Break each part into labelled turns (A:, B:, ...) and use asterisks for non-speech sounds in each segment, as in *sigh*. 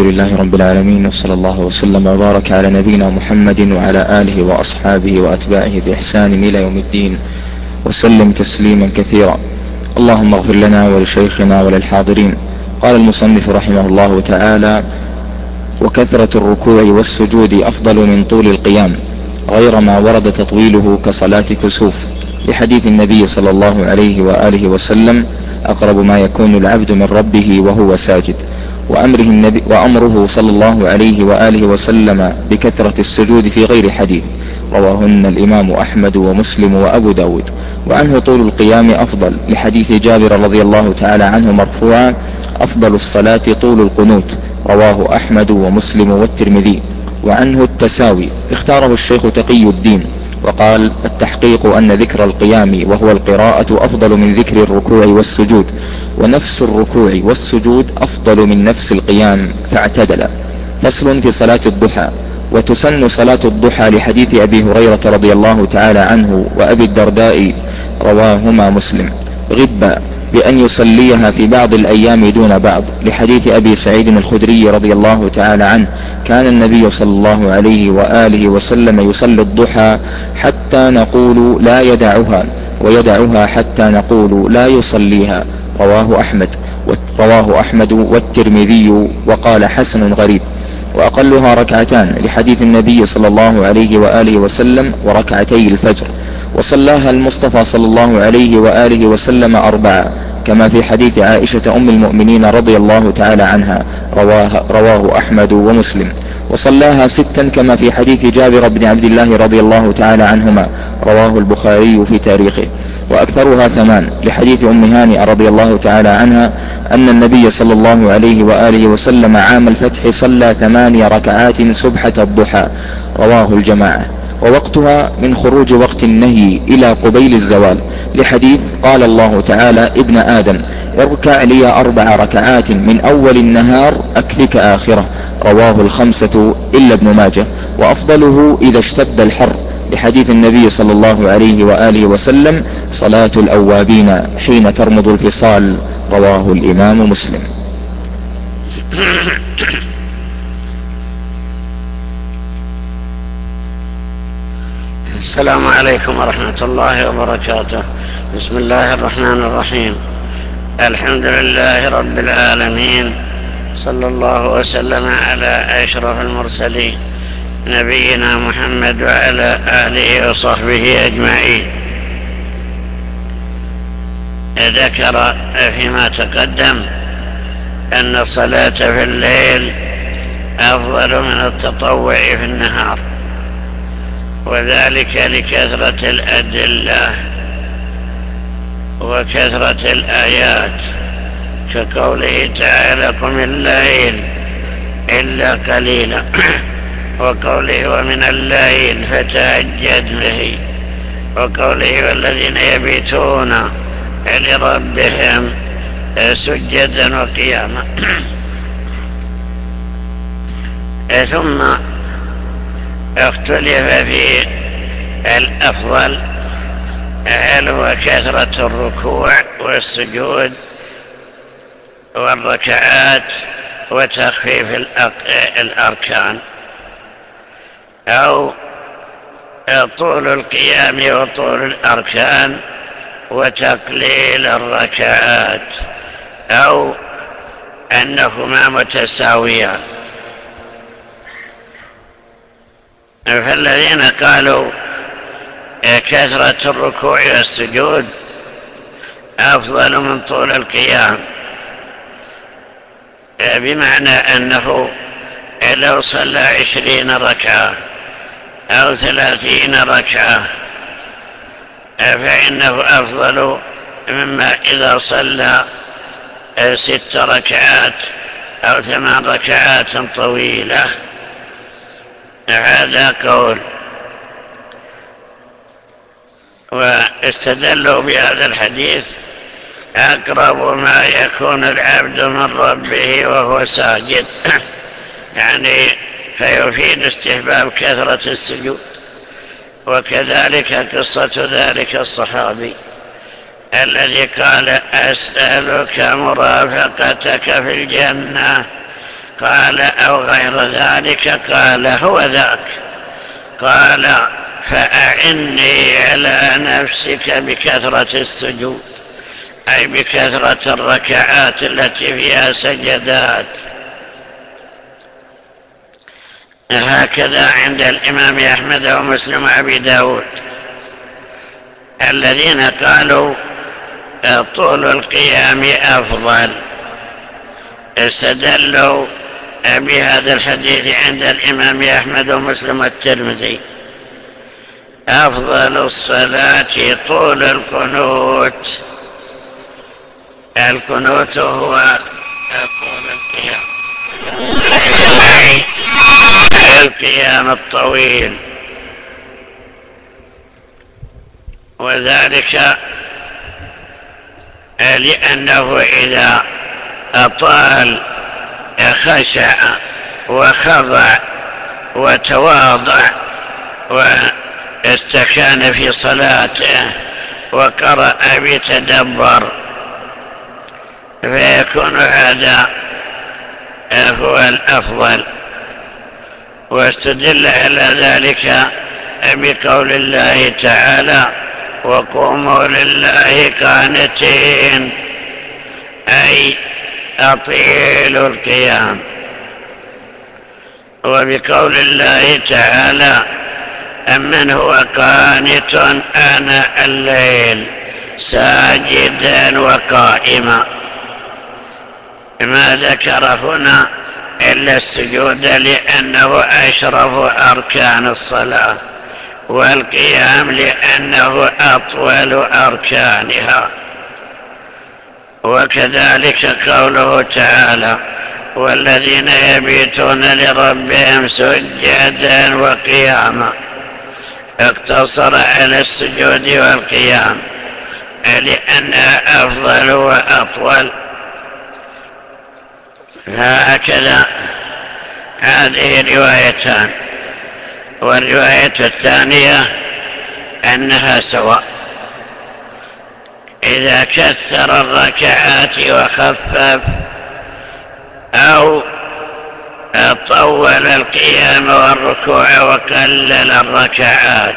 A: الحمد لله رب العالمين وصلى الله وسلم وبارك على نبينا محمد وعلى آله وأصحابه وأتباعه بإحسان إلى يوم الدين وسلم تسليما كثيرا اللهم اغفر لنا ولشيخنا وللحاضرين قال المصنف رحمه الله تعالى وكثرة الركوع والسجود أفضل من طول القيام غير ما ورد تطويله كصلاة كسوف لحديث النبي صلى الله عليه وآله وسلم أقرب ما يكون العبد من ربه وهو ساجد وأمره, النبي وأمره صلى الله عليه وآله وسلم بكثرة السجود في غير حديث. رواهن الإمام أحمد ومسلم وأبو داود. وعنه طول القيام أفضل لحديث جابر رضي الله تعالى عنه مرفوعا. أفضل الصلاة طول القنوت. رواه أحمد ومسلم والترمذي. وعنه التساوي. اختاره الشيخ تقي الدين. وقال التحقيق أن ذكر القيام وهو القراءة أفضل من ذكر الركوع والسجود. ونفس الركوع والسجود أفضل من نفس القيام فاعتدل. فصل في صلاة الضحى. وتسن صلاة الضحى لحديث أبي هريرة رضي الله تعالى عنه وأبي الدرداء رواهما مسلم. غبا بأن يصليها في بعض الأيام دون بعض. لحديث أبي سعيد الخدري رضي الله تعالى عنه كان النبي صلى الله عليه وآله وسلم يصلي الضحى حتى نقول لا يدعها ويدعها حتى نقول لا يصليها. رواه أحمد رواه أحمد والترمذي وقال حسن غريب. وأقلها ركعتان لحديث النبي صلى الله عليه وآله وسلم وركعتي الفجر. وصلاها المصطفى صلى الله عليه وآله وسلم أربعة كما في حديث عائشة أم المؤمنين رضي الله تعالى عنها رواه, رواه أحمد ومسلم. وصلاها ستا كما في حديث جابر بن عبد الله رضي الله تعالى عنهما رواه البخاري في تاريخه. وأكثرها ثمان لحديث أم هانئ رضي الله تعالى عنها أن النبي صلى الله عليه وآله وسلم عام الفتح صلى ثماني ركعات سبحة الضحى. رواه الجماعة. ووقتها من خروج وقت النهي إلى قبيل الزوال. لحديث قال الله تعالى ابن آدم اركع لي أربع ركعات من أول النهار أكفك آخرة. رواه الخمسة إلا ابن ماجه. وأفضله إذا اشتد الحر. لحديث النبي صلى الله عليه وآله وسلم صلاة الأوابين حين ترمض الفصال رواه الإمام مسلم.
B: السلام عليكم ورحمة الله وبركاته. بسم الله الرحمن الرحيم. الحمد لله رب العالمين. صلى الله وسلم على أشرف المرسلين. نبينا محمد وعلى آله وصحبه أجمعين. ذكر فيما تقدم أن الصلاة في الليل أفضل من التطوع في النهار وذلك لكثرة الأدلة وكثرة الآيات كقوله تعالى قم الليل إلا قليلا. *clears throat* وقوله ومن الليل فتهجد به. وقوله والذين يبيتون لربهم سجدا وقياما. *clears throat* ثم اختلف في الأفضل هل هو كثرة الركوع والسجود والركعات وتخفيف الأركان. أو طول القيام وطول الأركان وتقليل الركعات أو أنهما متساويان. فالذين قالوا كثرة الركوع والسجود أفضل من طول القيام بمعنى أنه لو صلى عشرين ركعة أو ثلاثين ركعة. فإنه أفضل مما إذا صلى ست ركعات أو ثمان ركعات طويلة. هذا قول. واستدلوا بهذا الحديث أقرب ما يكون العبد من ربه وهو ساجد. *clears throat* يعني فيفيد استحباب كثرة السجود. وكذلك قصة ذلك الصحابي الذي قال أسألك مرافقتك في الجنة. قال أو غير ذلك؟ قال هو ذاك. قال فأعني على نفسك بكثرة السجود. أي بكثرة الركعات التي فيها سجدات. هكذا عند الإمام أحمد ومسلم وأبي داود. الذين قالوا طول القيام أفضل. استدلوا بهذا الحديث عند الإمام أحمد ومسلم والترمذي. أفضل الصلاة طول القنوت. القنوت هو طول القيام. القيام الطويل. وذلك لأنه إذا أطال خشع وخضع وتواضع واستكان في صلاته وقرأ بتدبر فيكون هذا هو الأفضل. واستدل على ذلك بقول الله تعالى وقوموا لله قانتين أي أطيلوا القيام. وبقول الله تعالى أمن هو قانت آناء الليل ساجدا وقائما. ما ذكر هنا إلا السجود لأنه أشرف أركان الصلاة والقيام لأنه أطول أركانها. وكذلك قوله تعالى والذين يبيتون لربهم سجدا وقياما. اقتصر على السجود والقيام لأنها أفضل وأطول هكذا هذه روايتان والرواية الثانية أنها سواء. إذا كثر الركعات وخفف أو طول القيام والركوع وقلل الركعات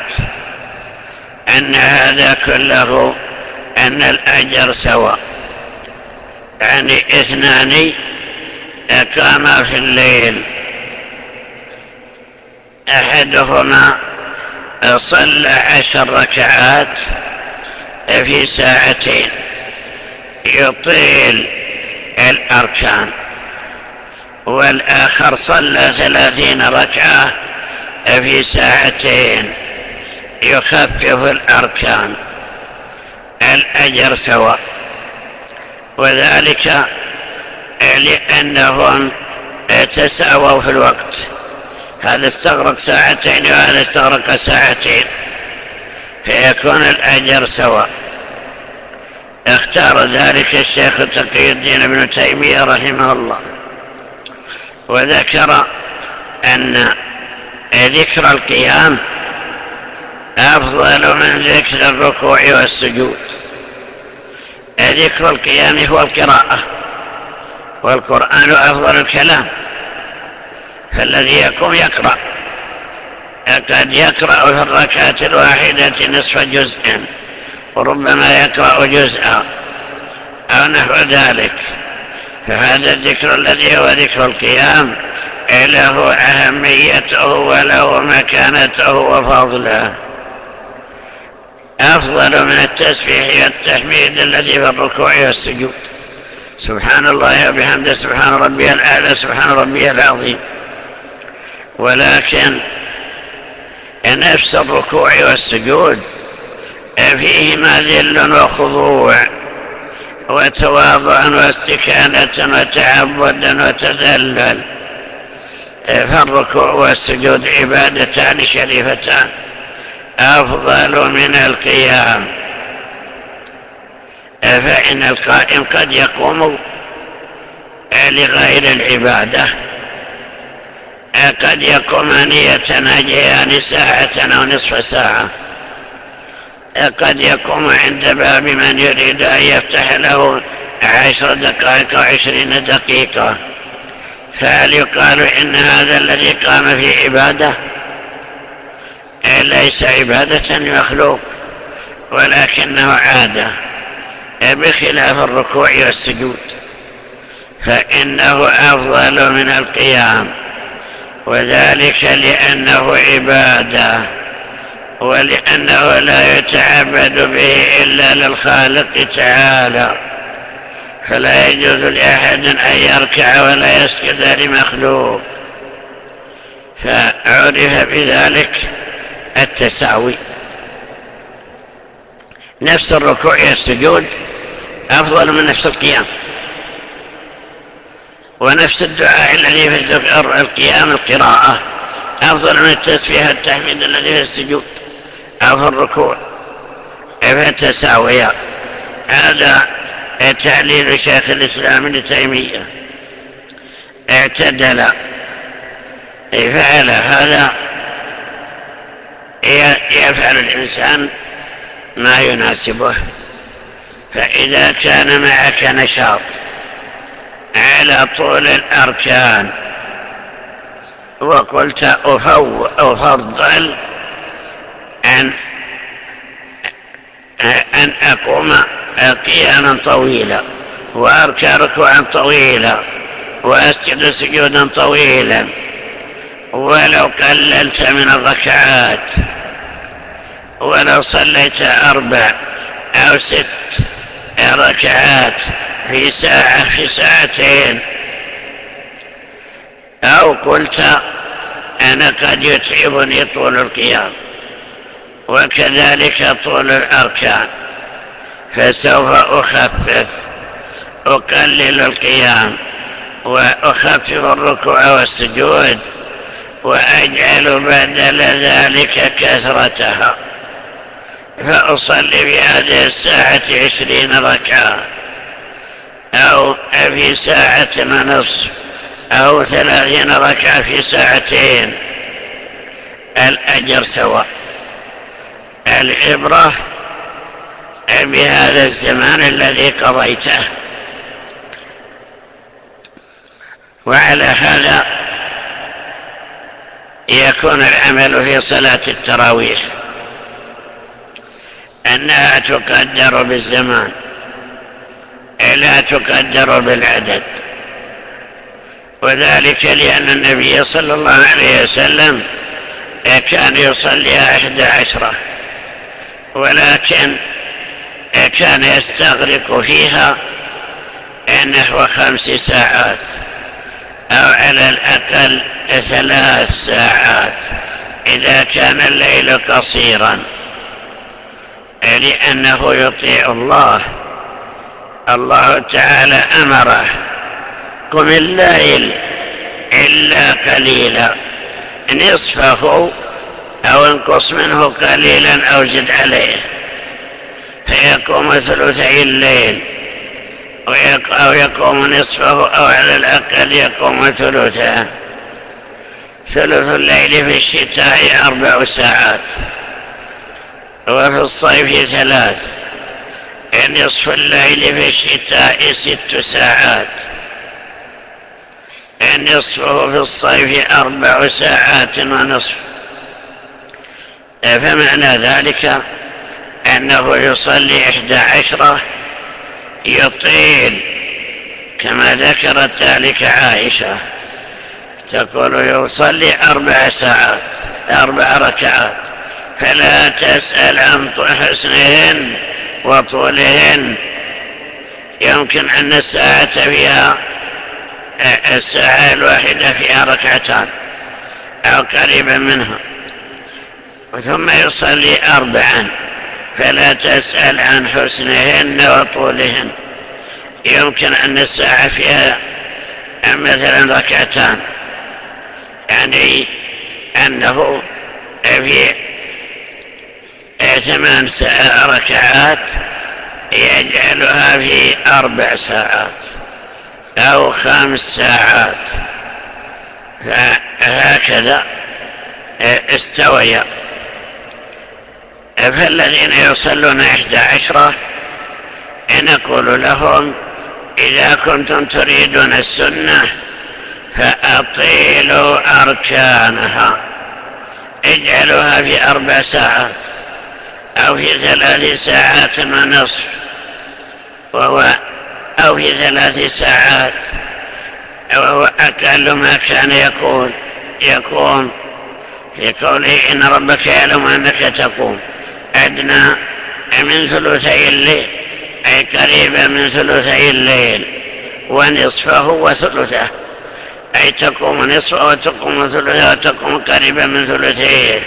B: أن هذا كله أن الأجر سواء. يعني اثنان أقام في الليل. أحدهما صلى عشر ركعات في ساعتين. يطيل الأركان. والآخر صلى ثلاثين ركعة في ساعتين. يخفف الأركان. الأجر سواء. وذلك لأنهم تساووا في الوقت. هذا استغرق ساعتين وهذا استغرق ساعتين. فيكون الأجر سواء. اختار ذلك الشيخ تقي الدين ابن تيمية رحمه الله. وذكر أن ذكر القيام أفضل من ذكر الركوع والسجود. ذكر القيام هو القراءة. والقرآن أفضل الكلام فالذي يقوم يقرأ قد يقرأ في الركعة الواحدة نصف جزء وربما يقرأ جزءا أو نحو ذلك. فهذا الذكر الذي هو ذكر القيام له أهميته وله مكانته وفضله. أفضل من التسبيح والتحميد الذي في الركوع والسجود. سبحان الله وبحمده سبحان ربي الأعلى سبحان ربي العظيم. ولكن نفس الركوع والسجود فيهما ذل وخضوع وتواضع واستكانة وتعبدا وتذلل. فالركوع والسجود عبادتان شريفتان أفضل من القيام. فإن القائم قد يقوم لغير العبادة قد يقوم أن يتناجيان ساعة أو نصف ساعة قد يقوم عند باب من يريد أن يفتح له عشر دقائق أو عشرين دقيقة فهل يقال إن هذا الذي قام في عبادة ليس عبادة مخلوق ولكنه عادة. بخلاف الركوع والسجود فإنه أفضل من القيام وذلك لأنه عبادة ولأنه لا يتعبد به إلا للخالق تعالى فلا يجوز لأحد أن يركع ولا يسجد لمخلوق. فعرف بذلك التساوي. نفس الركوع والسجود أفضل من نفس القيام. ونفس الدعاء الذي في القيام القراءة. أفضل من التسبيح التحميد الذي في السجود. أو في الركوع. فتساويا هذا تعليل شيخ الإسلام ابن تيمية. اعتدل. فعل هذا. يفعل الإنسان ما يناسبه. فإذا كان معك نشاط على طول الأركان وقلت أفضل أن أن أقوم قياما طويلا وأركع ركوعا طويلا وأسجد سجودا طويلا ولو قللت من الركعات ولو صليت أربع أو ست ركعات في ساعة في ساعتين. أو قلت أنا قد يتعبني طول القيام وكذلك طول الأركان فسوف أخفف أقلل القيام وأخفف الركوع والسجود وأجعل بدل ذلك كثرتها. فأصلي في هذه الساعة عشرين ركعة. أو في ساعة ونصف. أو ثلاثين ركعة في ساعتين. الأجر سواء. العبرة بهذا الزمان الذي قضيته. وعلى هذا يكون العمل في صلاة التراويح. أنها تقدر بالزمان لا تقدر بالعدد. وذلك لأن النبي صلى الله عليه وسلم كان يصلي أحد عشرة ولكن كان يستغرق فيها نحو خمس ساعات أو على الأقل ثلاث ساعات إذا كان الليل قصيرا. لأنه يطيع الله. الله تعالى أمره. قم الليل إلا قليلا. نصفه أو انقص منه قليلا أو زد عليه. فيقوم ثلثي الليل. أو يقوم نصفه أو على الأقل يقوم ثلثه. ثلث الليل في الشتاء أربع ساعات. وفي الصيف ثلاث. نصف الليل في الشتاء ست ساعات. نصفه في الصيف أربع ساعات ونصف. فمعنى ذلك أنه يصلي إحدى عشرة يطيل. كما ذكرت ذلك عائشة. تقول يصلي أربع ساعات أربع ركعات. فلا تسأل عن حسنهن وطولهن. يمكن أن الساعة فيها الساعة الواحدة فيها ركعتان أو قريبا منها. ثم يصلي أربعا. فلا تسأل عن حسنهن وطولهن. يمكن أن الساعة فيها مثلا ركعتان. يعني أنه في ثمان ركعات يجعلها في أربع ساعات أو خمس ساعات. فهكذا استويا فالذين يصلون إحدى عشرة نقول لهم إذا كنتم تريدون السنة فأطيلوا أركانها. اجعلوها في أربع ساعات. أو في ثلاث ساعات ونصف وهو أو في ثلاث ساعات وهو أقل ما كان يكون يكون في قوله إن ربك يعلم أنك تقوم. أدنى من ثلثي الليل أي قريبا من ثلثي الليل ونصفه وثلثه. أي تقوم نصفه وتقوم ثلثه وتقوم قريبا من ثلثيه.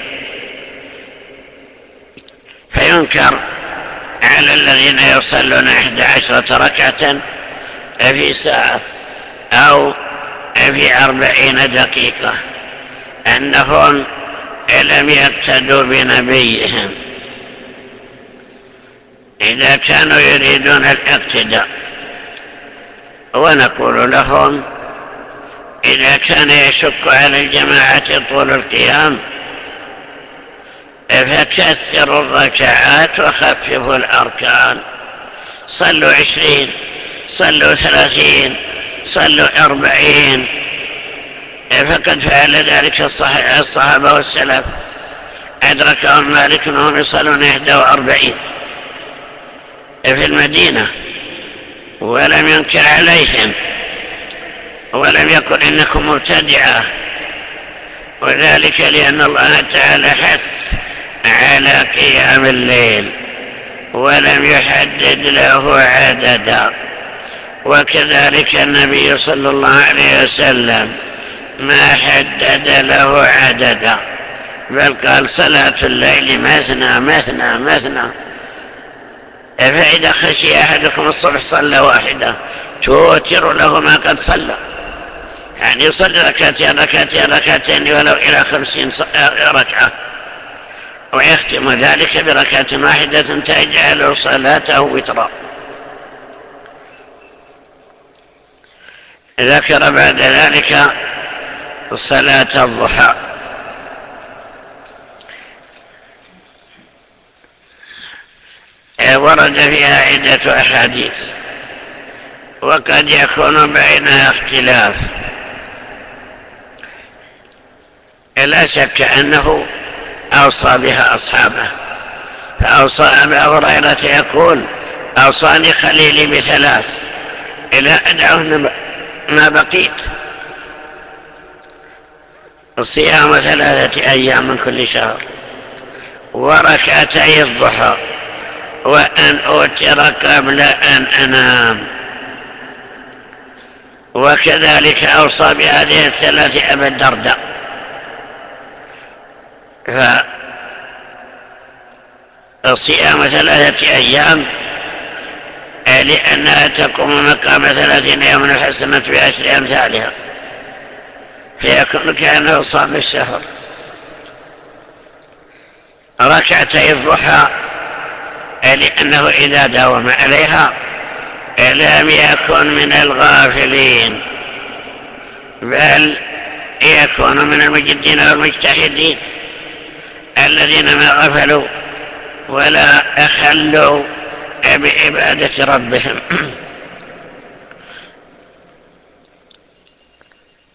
B: فينكر على الذين يصلون إحدى عشرة ركعة في ساعة أو في أربعين دقيقة أنهم لم يقتدوا بنبيهم. إذا كانوا يريدون الاقتداء ونقول لهم إذا كان يشك على الجماعة طول القيام فكثروا الركعات وخففوا الأركان؟ صلوا عشرين صلوا ثلاثين صلوا أربعين. فقد فعل ذلك الصحابة والسلف. أدركهم مالك أنهم يصلون إحدى وأربعين في المدينة ولم ينكر عليهم ولم يقل إنكم مبتدعة. وذلك لأن الله تعالى حث على قيام الليل ولم يحدد له عددا. وكذلك النبي صلى الله عليه وسلم ما حدد له عددا. بل قال صلاة الليل مثنى مثنى مثنى. فإذا خشي أحدكم الصبح صلى واحدة توتر له ما قد صلى. يعني يصلي ركعتين ركعتين ركعتين ولو إلى خمسين ركعة. ويختم ذلك بركعة واحدة تجعل صلاته وترا. ذكر بعد ذلك صلاة الضحى. ورد فيها عدة أحاديث. وقد يكون بينها اختلاف. لا شك أنه أوصى بها أصحابه فأوصى أبا هريرة يقول أوصاني خليلي بثلاث إلى أدعوهن ما بقيت. الصيام ثلاثة أيام من كل شهر وركعتي الضحى وأن أوتر قبل أن أنام. وكذلك أوصى بهذه الثلاث أبا الدرداء فصيام ثلاثة أيام لأنها تقوم مقام ثلاثين يوما الحسنة بعشر أمثالها فيكون كأنه صام الشهر. ركعتي الضحى لأنه إذا داوم عليها لم يكن من الغافلين بل يكون من المجدين والمجتهدين. الذين ما غفلوا ولا أخلوا بعبادة ربهم.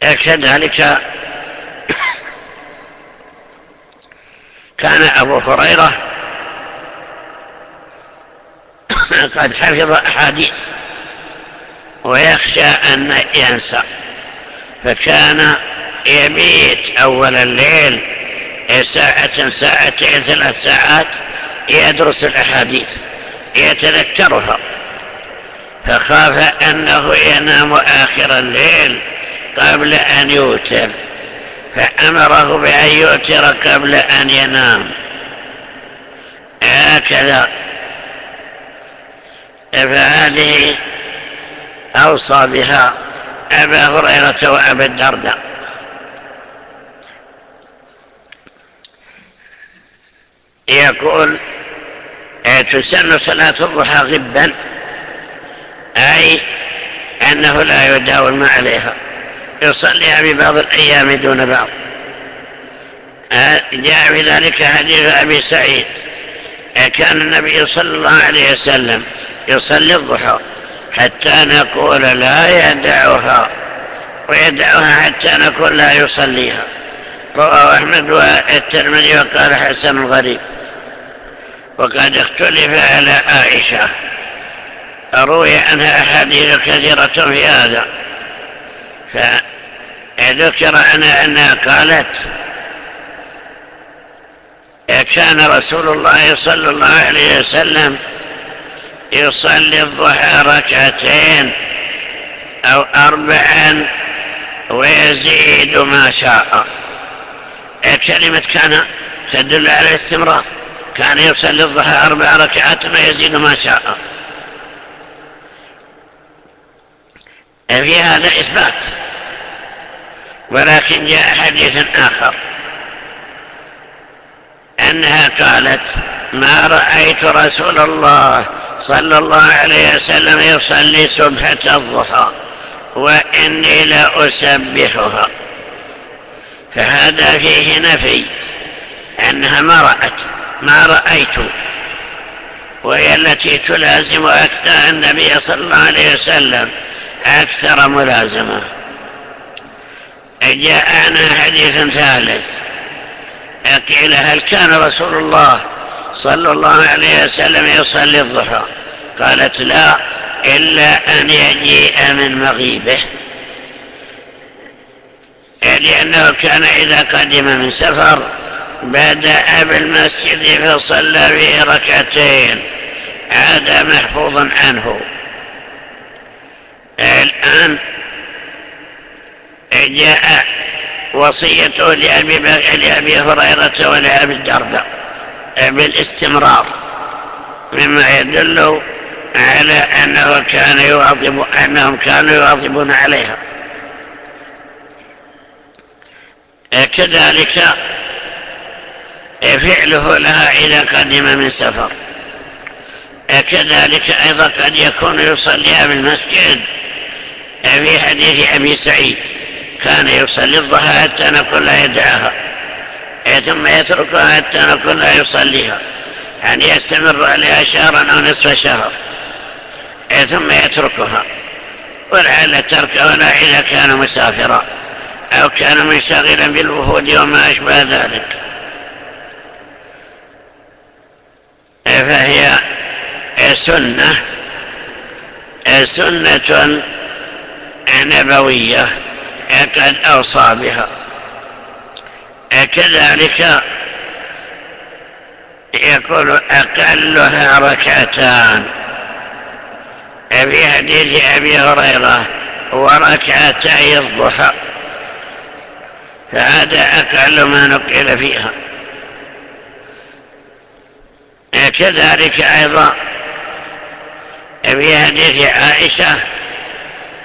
B: كذلك كان أبو هريرة قد حفظ أحاديث ويخشى أن ينسى فكان يبيت أول الليل ساعة ساعتين ثلاث ساعات يدرس الأحاديث يتذكرها. فخاف أنه ينام آخر الليل قبل أن يوتر فأمره بأن يوتر قبل أن ينام. هكذا. فهذه أوصى بها أبا هريرة وأبا الدرداء. يقول تسن صلاة الضحى غبا أي أنه لا يداوم عليها. يصليها ببعض الأيام دون بعض. جاء في ذلك حديث أبي سعيد. كان النبي صلى الله عليه وسلم يصلي الضحى حتى نقول لا يدعها ويدعوها حتى نقول لا يصليها. رواه أحمد والترمذي وقال حسن غريب وقد اختلف على عائشة. روي عنها أحاديث كثيرة في هذا. فذكر عنها أنها قالت كان رسول الله صلى الله عليه وسلم يصلي الضحى ركعتين أو أربعا ويزيد ما شاء. كلمة كان تدل على الاستمرار. كان يصلي الضحى أربع ركعات ويزيد ما شاء. في هذا إثبات ولكن جاء حديث آخر. أنها قالت ما رأيت رسول الله صلى الله عليه وسلم يصلي سبحة الضحى وإني لا أسبحها فهذا فيه نفي أنها ما رأت ما رأيت. وهي التي تلازم أكثر النبي صلى الله عليه وسلم أكثر ملازمة. جاءنا حديث ثالث. قيل هل كان رسول الله صلى الله عليه وسلم يصلي الضحى؟ قالت لا إلا أن يجيء من مغيبه. لأنه كان إذا قدم من سفر بدأ بالمسجد فصلى فيه ركعتين هذا محفوظ عنه. الآن جاء وصيته لأبي, لأبي هريرة ولأبي الدرداء بالاستمرار مما يدل على أنه كان يواظب أنهم كانوا يواظبون عليها. كذلك فعله لها إذا قدم من سفر. كذلك أيضا قد يكون يصليها بالمسجد في حديث أبي سعيد كان يصلي الضحى حتى نقول لا يدعاها ثم يتركها حتى نقول لا يصليها. يعني يستمر عليها شهرا أو نصف شهر. ثم يتركها. ولعل تركه لا إذا كان مسافرا. أو كان منشغلا بالوفود وما أشبه ذلك. فهي سنة سنة نبوية قد أوصى بها. كذلك يقول أقلها ركعتان. في حديث أبي هريرة وركعتي الضحى. فهذا أقل ما نقل فيها. كذلك أيضا في حديث عائشة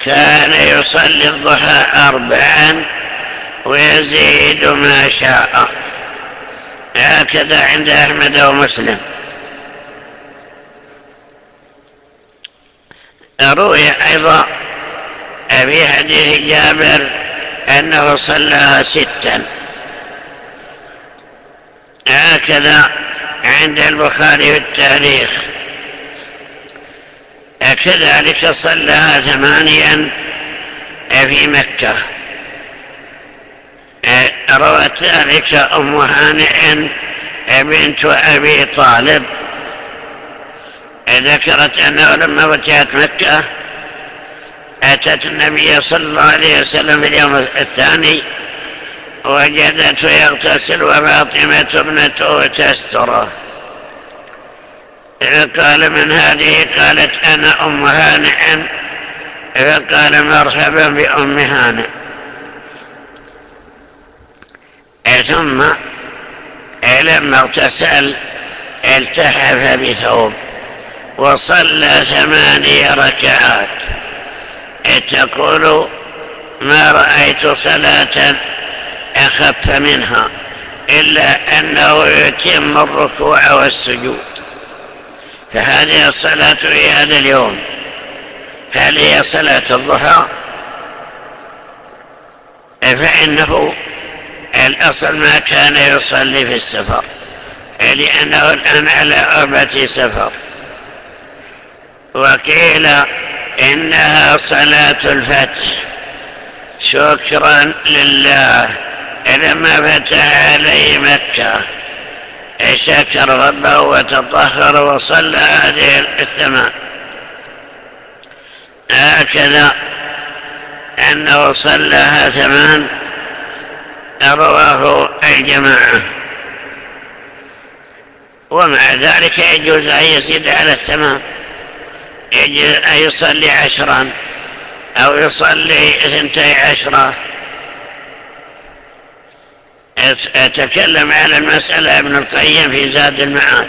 B: كان يصلي الضحى أربعا ويزيد ما شاء. هكذا عند أحمد ومسلم. روي أيضا في حديث جابر أنه صلاها ستا. هكذا عند البخاري في التاريخ. كذلك صلى ثمانيا في مكة. روت ذلك أم هانئ بنت أبي طالب. ذكرت أنه لما فتحت مكة أتت النبي صلى الله عليه وسلم في اليوم الثاني وجدته يغتسل وفاطمة ابنته تستره قال من هذه؟ قالت أنا أم هانئ. فقال مرحبا بأم هانئ. ثم لما اغتسل التحف بثوب وصلى ثماني ركعات. تقول ما رأيت صلاة أخف منها إلا أنه يتم الركوع والسجود. فهذه الصلاة في هذا اليوم؟ هل هي صلاة الضحى؟ فإنه الأصل ما كان يصلي في السفر لأنه الآن على أربة سفر. وقيل إنها صلاة الفتح. شكرا لله. لما فتح عليه مكة. شكر ربه وتطهر وصلى هذه الثمان هكذا أنه صلىها ثمان رواه الجماعة. ومع ذلك يجوز أن يزيد على الثمان يصلي عشرا أو يصلي اثنتي عشرة. أتكلم على المسألة ابن القيم في زاد المعاد.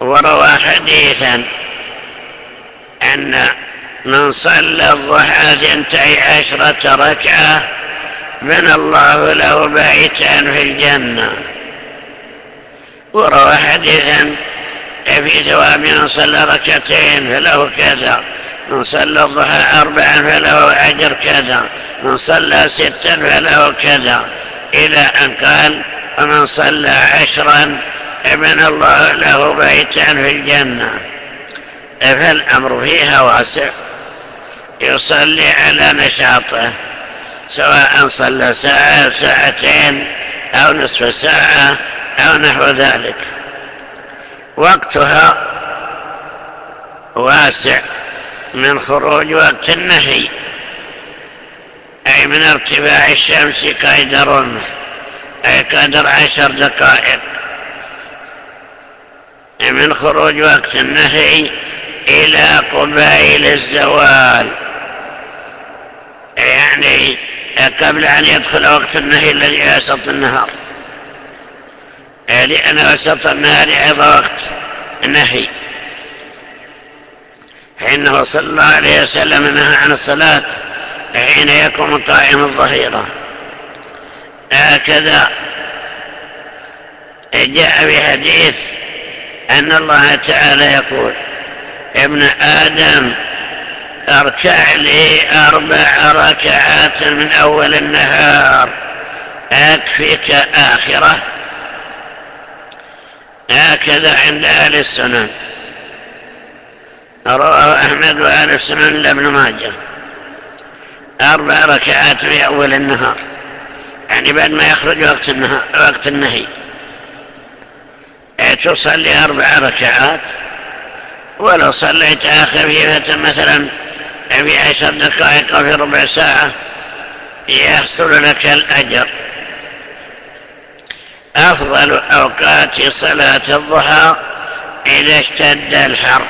B: وروى حديثا أن من صلى الضحى ثنتي عشرة ركعة بنى الله له بيتا في الجنة. وروى حديثا في ثواب من صلى ركعتين فله كذا. من صلى الضحى أربعا فله أجر كذا. من صلى ستا فله كذا. إلى أن قال ومن صلى عشرا ابن الله له بيتا في الجنة. فالأمر فيها واسع. يصلي على نشاطه سواء صلى ساعة ساعتين أو نصف ساعة أو نحو ذلك. وقتها واسع من خروج وقت النهي أي من ارتفاع الشمس قيد رمح أي قدر عشر دقائق. من خروج وقت النهي إلى قبائل الزوال. يعني قبل أن يدخل وقت النهي الذي وسط النهار. لأن وسط النهار أيضا وقت نهي. فإنه صلى الله عليه وسلم نهى عن الصلاة حين يكون قائم الظهيرة. هكذا جاء في حديث أن الله تعالى يقول ابن آدم اركع لي أربع ركعات من أول النهار أكفيك آخرة. هكذا عند أهل السنن. رواه أحمد وأهل السنن لابن ماجه. أربع ركعات في أول النهار. يعني بعد ما يخرج وقت, النهار وقت النهي. تصلي أربع ركعات. ولو صليت خفيفة مثلا في عشر دقائق أو في ربع ساعة يحصل لك الأجر. أفضل أوقات صلاة الضحى إذا اشتد الحر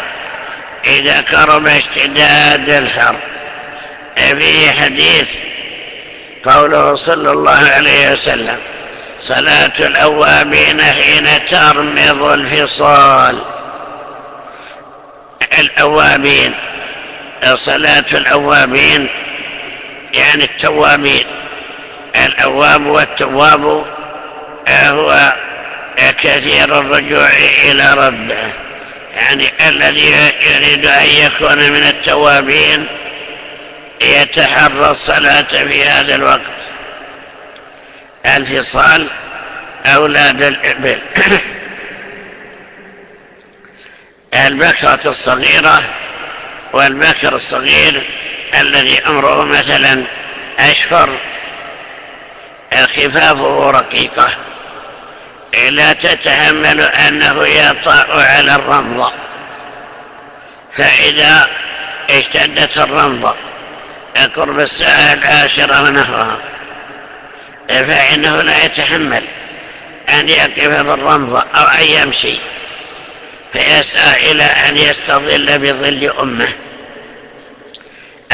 B: إذا قرب اشتداد الحر. في حديث قوله صلى الله عليه وسلم صلاة الأوابين حين ترمض الفصال. الأوابين صلاة الأوابين يعني التوابين الأواب والتواب هو كثير الرجوع إلى ربه. يعني الذي يريد أن يكون من التوابين يتحرى الصلاة في هذا الوقت. الفصال أولاد الإبل *coughs* البكرة الصغيرة والبكر الصغير الذي أمره مثلا أشفر خفافه رقيقة. لا تتحمل أنه يطاء على الرمضة فإذا اشتدت الرمضة قرب الساعة العاشرة ونحوها فإنه لا يتحمل أن يقف بالرمضة أو أن يمشي. فيسعى إلى أن يستظل بظل أمه.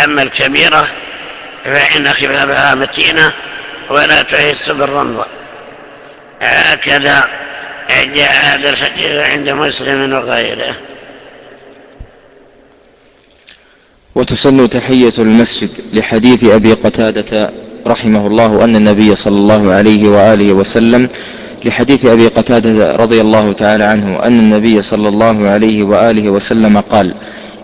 B: أما الكبيرة فإن خفافها متينة ولا تحس بالرمضة هكذا جاء هذا الحديث عند مسلم وغيره.
A: وتسن تحية المسجد لحديث أبي قتادة رحمه الله أن النبي صلى الله عليه وآله وسلم لحديث أبي قتادة رضي الله تعالى عنه أن النبي صلى الله عليه وآله وسلم قال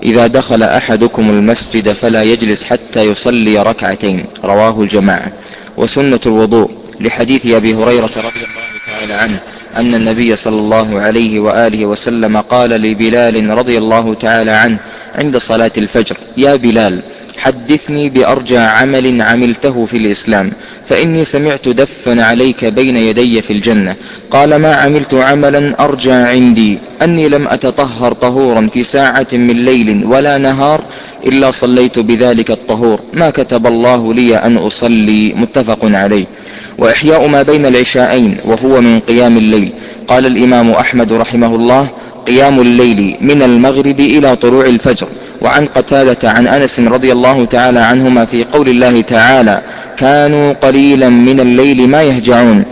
A: إذا دخل أحدكم المسجد فلا يجلس حتى يصلي ركعتين. رواه الجماعة. وسنة الوضوء. لحديث أبي هريرة رضي الله تعالى عنه أن النبي صلى الله عليه وآله وسلم قال لبلال رضي الله تعالى عنه عند صلاة الفجر يا بلال حدثني بأرجى عمل عملته في الإسلام فإني سمعت دفا عليك بين يدي في الجنة قال ما عملت عملا أرجى عندي أني لم أتطهر طهورا في ساعة من ليل ولا نهار إلا صليت بذلك الطهور ما كتب الله لي أن أصلي. متفق عليه. وإحياء ما بين العشاءين وهو من قيام الليل. قال الإمام أحمد رحمه الله قيام الليل من المغرب إلى طلوع الفجر. وعن قتادة عن أنس رضي الله تعالى عنهما في قول الله تعالى كانوا قليلا من الليل ما يهجعون.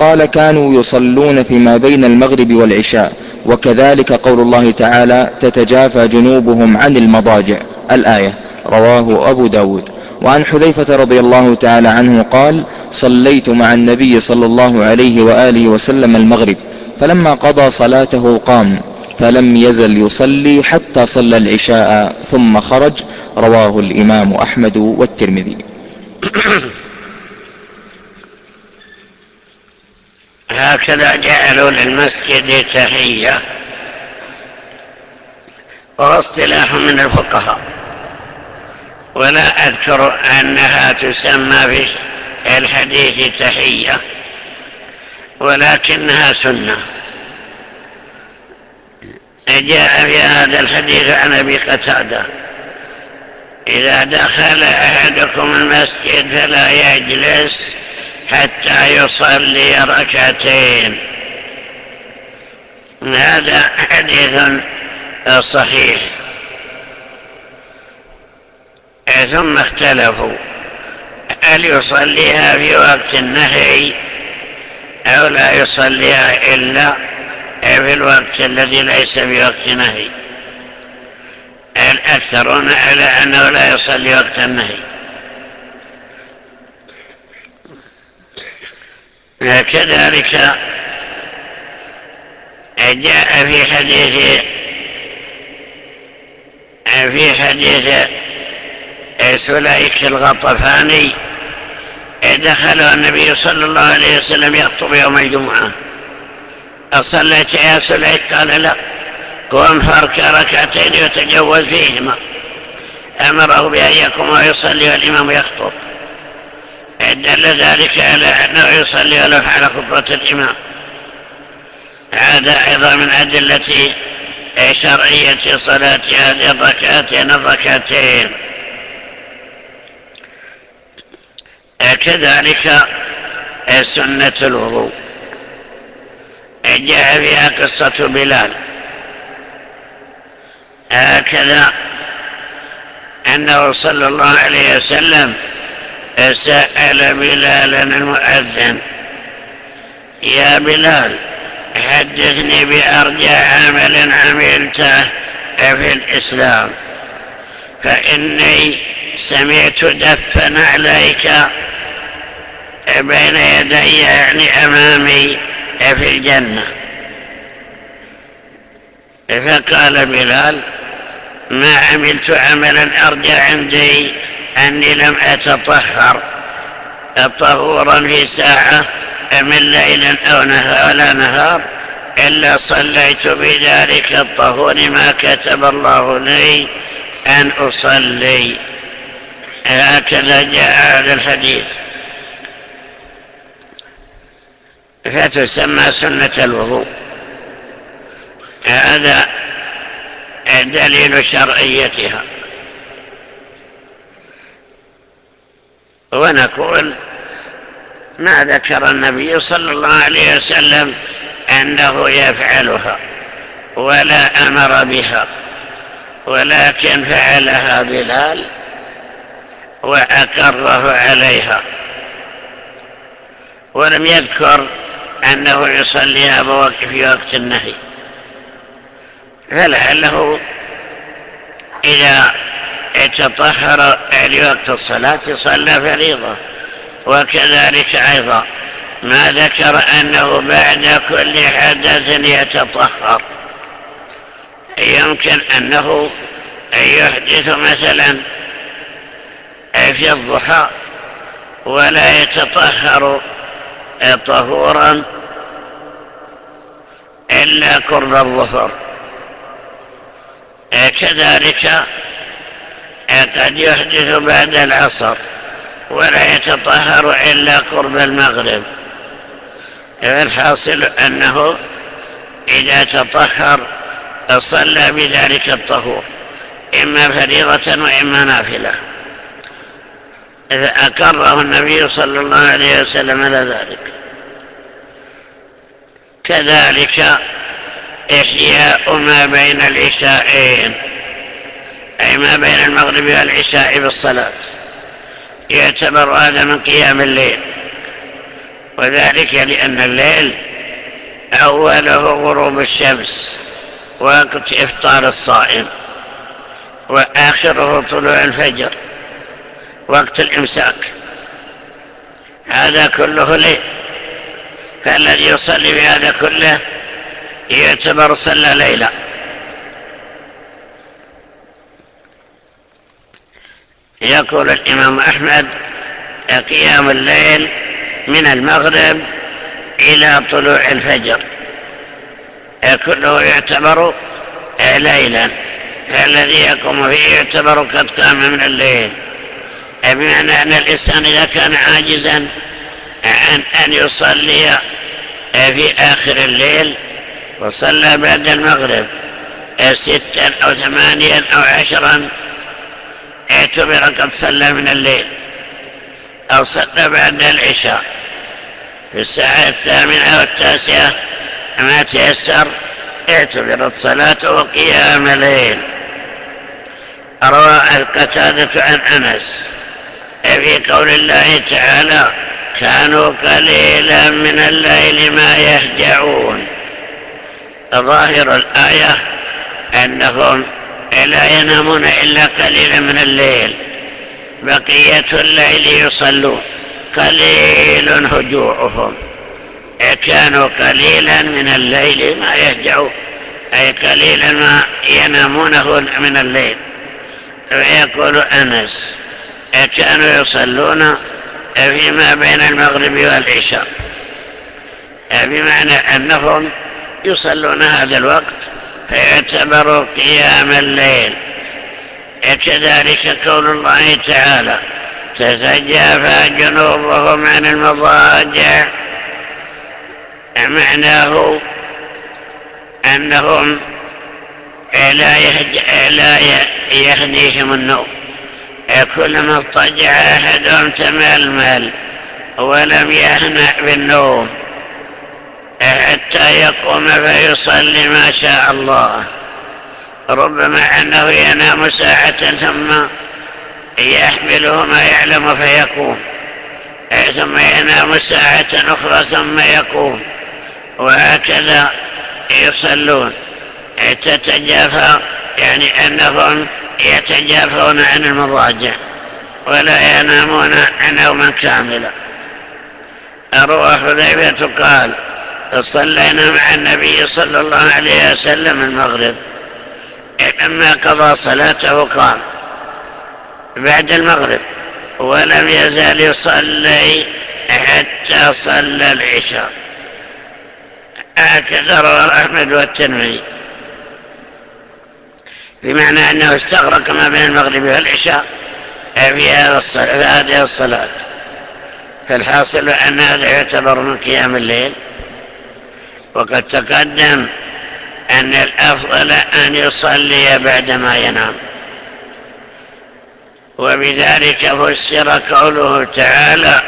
A: قال كانوا يصلون فيما بين المغرب والعشاء. وكذلك قول الله تعالى تتجافى جنوبهم عن المضاجع. الآية. رواه أبو داود. وعن حذيفة رضي الله تعالى عنه قال صليت مع النبي صلى الله عليه وآله وسلم المغرب فلما قضى صلاته قام فلم يزل يصلي حتى صلى العشاء ثم خرج. رواه الإمام أحمد والترمذي.
B: هكذا جعلوا للمسجد تحية واصطلاح من الفقهاء. ولا أذكر أنها تسمى في الحديث تحية ولكنها سنة. جاء في هذا الحديث عن أبي قتادة إذا دخل أحدكم المسجد فلا يجلس حتى يصلي ركعتين. هذا حديث صحيح. ثم اختلفوا. هل يصليها في وقت النهي أو لا يصليها إلا في الوقت الذي ليس في وقت نهي؟ الأكثرون على أنه لا يصلي وقت النهي؟ كذلك جاء في حديث في حديث سليك الغطفاني دخل النبي صلى الله عليه وسلم يخطب يوم الجمعة. أصليت يا سليك قال لا. قوم فارك ركعتين يتجوز فيهما. أمره بأن يقوم ويصلي والإمام يخطب. دل ذلك على أنه يصلي ولو على خطبة الإمام. هذا أيضا من أدلة شرعية صلاة هذه الركعتين الركعتين. كذلك سنة الوضوء. جاء فيها قصة بلال. هكذا أنه صلى الله عليه وسلم سأل بلالا المؤذن يا بلال حدثني بأرجى عمل عملته في الإسلام فإني سمعت دفا عليك بين يدي يعني أمامي في الجنة. فقال بلال ما عملت عملا أرجع عندي أني لم أتطهر. طهورا في ساعة من ليل أو نهار ولا نهار إلا صليت بذلك الطهور ما كتب الله لي أن أصلي. هكذا جاء هذا الحديث. فتسمى سنة الوضوء. هذا دليل شرعيتها. ونقول ما ذكر النبي صلى الله عليه وسلم أنه يفعلها ولا أمر بها ولكن فعلها بلال وأقره عليها. ولم يذكر أنه يصليها في وقت النهي. فلعله إذا تطهر لوقت الصلاة صلى فريضة وكذلك أيضا ما ذكر أنه بعد كل حدث يتطهر. يمكن أنه يحدث مثلا في الضحى ولا يتطهر طهورا إلا قرب الظهر كذلك قد يحدث بعد العصر ولا يتطهر إلا قرب المغرب. الحاصل أنه إذا تطهر صلى بذلك الطهور إما فريضة وإما نافلة. أكره النبي صلى الله عليه وسلم على ذلك. كذلك إحياء ما بين العشاءين أي ما بين المغرب والعشاء بالصلاة يعتبر هذا من قيام الليل وذلك لأن الليل أوله غروب الشمس وقت إفطار الصائم وآخره طلوع الفجر وقت الإمساك هذا كله ليل. فالذي يصلي بهذا كله يعتبر صلى ليلة يقول الإمام أحمد قيام الليل من المغرب إلى طلوع الفجر. كله يعتبر ليلا. الذي يقوم فيه يعتبر قد قام من الليل. بمعنى أن الإنسان إذا كان عاجزا عن أن يصلي في آخر الليل وصلى بعد المغرب. ستا أو ثمانيا أو عشرا. اعتبر قد صلى من الليل. أو صلى بعد العشاء. في الساعة الثامنة والتاسعة ما تيسر اعتبرت صلاته قيام ليل. روى القتادة عن أنس. في قول الله تعالى كانوا قليلا من الليل ما يهجعون. ظاهر الآية أنهم لا ينامون إلا قليلا من الليل. بقية الليل يصلون. قليل هجوعهم. كانوا قليلا من الليل ما يهجعون. أي قليلا ما ينامونه من الليل. ويقول أنس كانوا يصلون فيما بين المغرب والعشاء. بمعنى أنهم يصلون هذا الوقت فيعتبر قيام الليل. كذلك قول الله تعالى تتجافى جنوبهم عن المضاجع. معناه أنهم لا, يهنيهم النوم. كلما اضطجع أحدهم تململ ولم يهنأ بالنوم حتى يقوم فيصلي ما شاء الله. ربما أنه ينام ساعة ثم يحمله ما يعلم فيقوم ثم ينام ساعة أخرى ثم يقوم وهكذا يصلون. تتجافى يعني أنهم يتجافون عن المضاجع ولا ينامون نوما كاملا أروى حذيفة قال صلينا مع النبي صلى الله عليه وسلم المغرب. لما قضى صلاته قام. بعد المغرب ولم يزال يصلي حتى صلى العشاء. هكذا روى أحمد والترمذي. بمعنى أنه استغرق ما بين المغرب والعشاء في هذه الصلاة. فالحاصل أن هذا يعتبر من قيام الليل. وقد تقدم أن الأفضل أن يصلي بعدما ينام. وبذلك فسر قوله تعالى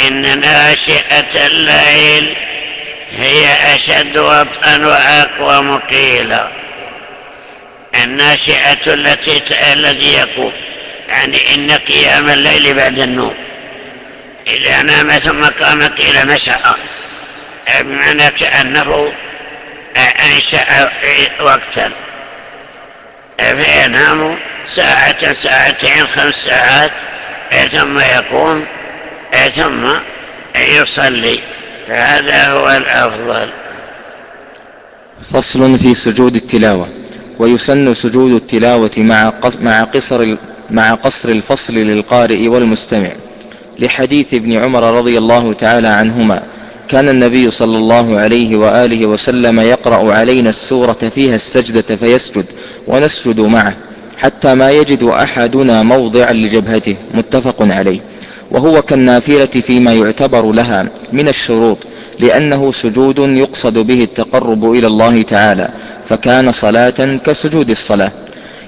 B: إن ناشئة الليل هي أشد وطئا وأقوى مقيلا. الناشئة التي الذي يقوم. يعني إن قيام الليل بعد النوم. إذا نام ثم قام قيل نشأ بمعنى كأنه أنشأ وقتا. فينام ساعة ساعتين خمس ساعات ثم يقوم ثم يصلي. فهذا هو الأفضل.
A: فصل في سجود التلاوة. ويسن سجود التلاوة مع قصر مع قصر الفصل للقارئ والمستمع. لحديث ابن عمر رضي الله تعالى عنهما كان النبي صلى الله عليه وآله وسلم يقرأ علينا السورة فيها السجدة فيسجد ونسجد معه حتى ما يجد أحدنا موضعا لجبهته متفق عليه. وهو كالنافلة فيما يعتبر لها من الشروط لأنه سجود يقصد به التقرب إلى الله تعالى فكان صلاة كسجود الصلاة.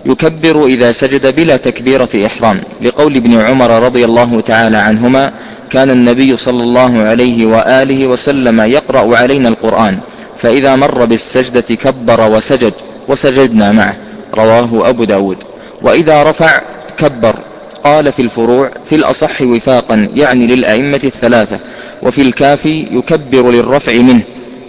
A: يكبر إذا سجد بلا تكبيرة إحرام. لقول ابن عمر رضي الله تعالى عنهما كان النبي صلى الله عليه وآله وسلم يقرأ علينا القرآن فإذا مر بالسجدة كبر وسجد وسجدنا معه. رواه أبو داود. وإذا رفع كبر. قال في الفروع في الأصح وفاقا يعني للأئمة الثلاثة وفي الكافي يكبر للرفع منه.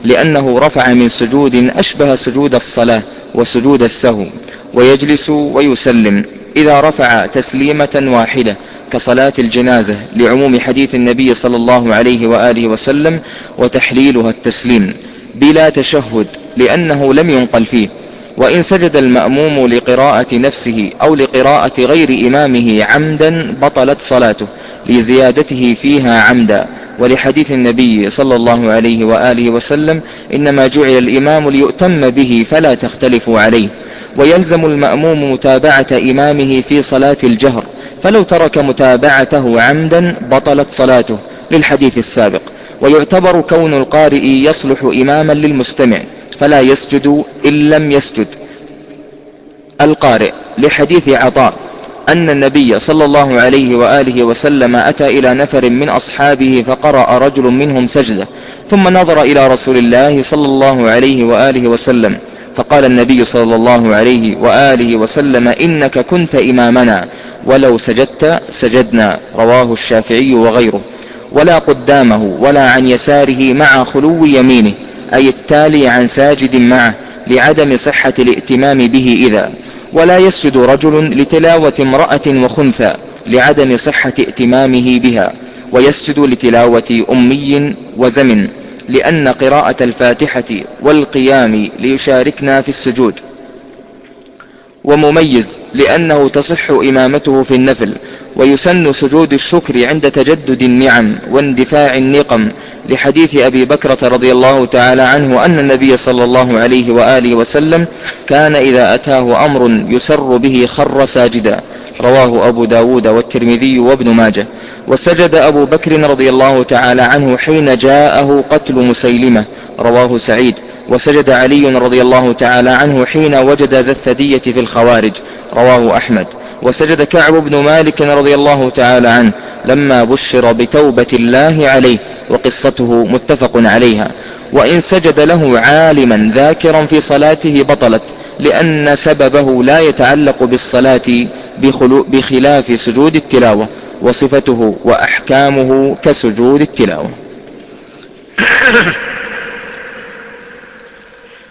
A: لأنه رفع من سجود أشبه سجود الصلاة وسجود السهو ويجلس ويسلم إذا رفع تسليمة واحدة كصلاة الجنازة لعموم حديث النبي صلى الله عليه وآله وسلم وتحليلها التسليم بلا تشهد لأنه لم ينقل فيه وإن سجد المأموم لقراءة نفسه أو لقراءة غير إمامه عمدا بطلت صلاته لزيادته فيها عمدا. ولحديث النبي صلى الله عليه وآله وسلم إنما جعل الإمام ليؤتم به فلا تختلفوا عليه. ويلزم المأموم متابعة إمامه في صلاة الجهر فلو ترك متابعته عمدا بطلت صلاته للحديث السابق. ويعتبر كون القارئ يصلح إماما للمستمع فلا يسجد إن لم يسجد القارئ لحديث عطاء. أن النبي صلى الله عليه وآله وسلم أتى إلى نفر من أصحابه فقرأ رجل منهم سجدة ثم نظر إلى رسول الله صلى الله عليه وآله وسلم فقال النبي صلى الله عليه وآله وسلم إنك كنت إمامنا ولو سجدت سجدنا رواه الشافعي وغيره ولا قدامه ولا عن يساره مع خلو يمينه أي التالي عن ساجد معه لعدم صحة الائتمام به إذا. ولا يسجد رجل لتلاوة امرأة وخنثى لعدم صحة ائتمامه بها ويسجد لتلاوة أمي وزمن لأن قراءة الفاتحة والقيام ليشاركنا في السجود. ومميز لأنه تصح إمامته في النفل ويسن سجود الشكر عند تجدد النعم واندفاع النقم لحديث أبي بكرة رضي الله تعالى عنه أن النبي صلى الله عليه وآله وسلم كان إذا أتاه أمر يسر به خر ساجدا. رواه أبو داود والترمذي وابن ماجه. وسجد أبو بكر رضي الله تعالى عنه حين جاءه قتل مسيلمة. رواه سعيد. وسجد علي رضي الله تعالى عنه حين وجد ذا الثدية في الخوارج. رواه أحمد. وسجد كعب بن مالك رضي الله تعالى عنه لما بشر بتوبة الله عليه وقصته متفق عليها. وإن سجد له عالما ذاكرا في صلاته بطلت لأن سببه لا يتعلق بالصلاة بخلاف سجود التلاوة وصفته وأحكامه كسجود التلاوة.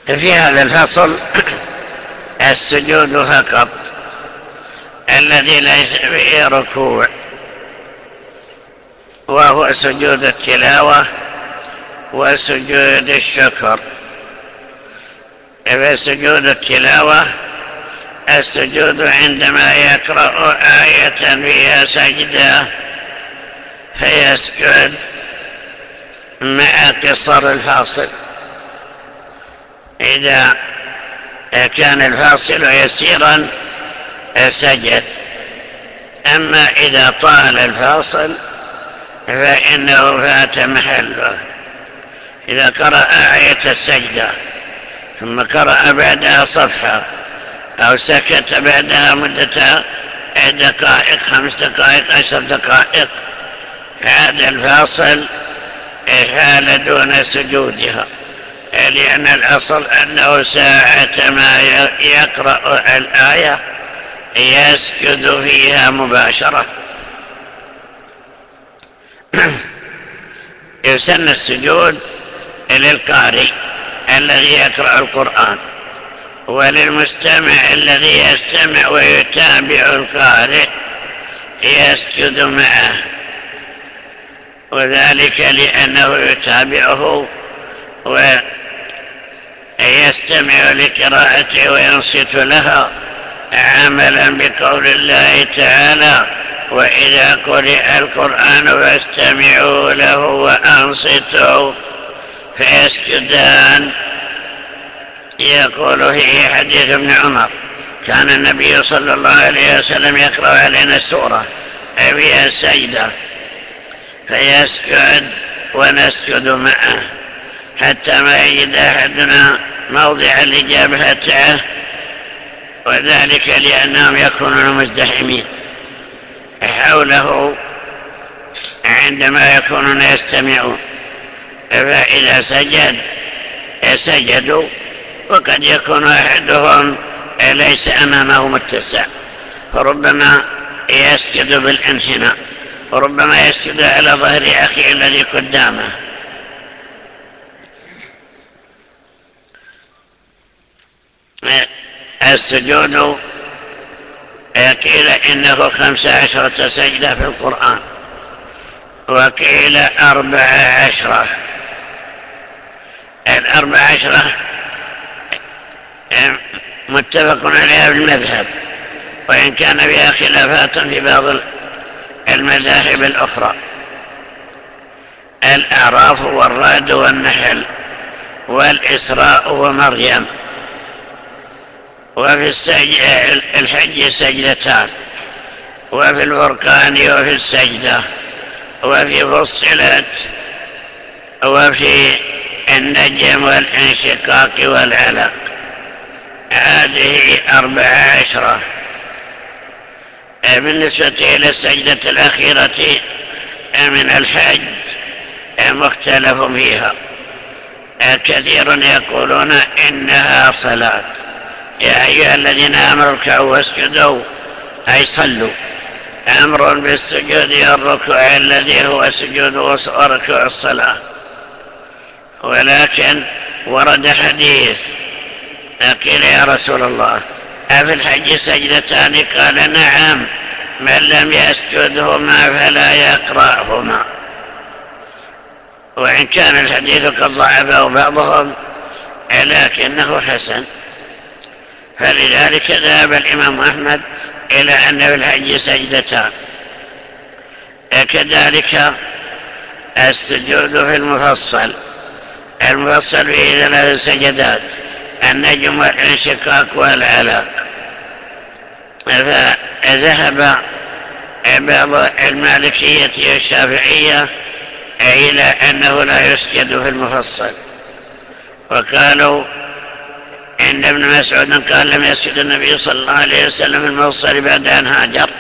A: *coughs*
B: في هذا الفصل *coughs* السجود فقط. الذي ليس فيه ركوع وهو سجود التلاوة وسجود الشكر. فسجود التلاوة السجود عندما يقرأ آية فيها سجدة فيسجد مع قصر الفاصل. إذا كان الفاصل يسيرا سجد أما إذا طال الفاصل فإنه فات محله. إذا قرأ آية السجدة ثم قرأ بعدها صفحة أو سكت بعدها مدة دقائق خمس دقائق عشر دقائق هذا الفاصل حال دون سجودها. لأن الأصل أنه ساعة ما يقرأ الآية يسجد فيها مباشرة. *clears throat* يسن السجود للقارئ الذي يقرأ القرآن وللمستمع الذي يستمع ويتابع القارئ يسجد معه. وذلك لأنه يتابعه ويستمع لقراءته وينصت لها. عملا بقول الله تعالى وإذا قرئ القرآن فاستمعوا له وأنصتوا فيسجدان يقول في حديث ابن عمر كان النبي صلى الله عليه وسلم يقرأ علينا السورة فيها السجدة فيسجد ونسجد معه حتى ما يجد أحدنا موضعا لجبهته. وذلك لأنهم يكونون مزدحمين. حوله عندما يكونون يستمعون. فإذا سجد سجدوا وقد يكون أحدهم ليس أمامه متسع. فربما يسجد بالانحناء. وربما يسجد على ظهر أخيه الذي قدامه. السجود قيل إنه خمس عشرة سجدة في القرآن وقيل أربع عشرة. الأربع عشرة متفق عليها بالمذهب وإن كان بها خلافات في بعض المذاهب الأخرى. الأعراف والراد والنحل والإسراء ومريم. وفي الحج سجدتان. وفي البركان وفي السجدة. وفي فصلت وفي النجم والانشقاق والعلق. هذه أربع عشرة. بالنسبة إلى السجدة الأخيرة من الحج مختلف فيها. كثير يقولون إنها صلاة. يا أيها الذين آمنوا اركعوا واسجدوا. أي صلوا. أمر بالسجود والركوع الذي هو سجود وركوع الصلاة. ولكن ورد حديث. قيل يا رسول الله أفي الحج سجدتان؟ قال نعم من لم يسجدهما فلا يقرأهما. وإن كان الحديث قد ضعفه بعضهم لكنه حسن. فلذلك ذهب الإمام أحمد إلى أن في الحج سجدتان. كذلك السجود في المفصل. المفصل فيه ثلاث سجدات. النجم والانشقاق والعلاق. فذهب بعض المالكية والشافعية إلى أنه لا يسجد في المفصل. وقالوا إن ابن مسعود قال لم يسجد النبي صلى الله عليه وسلم في المفصل بعد أن هاجر.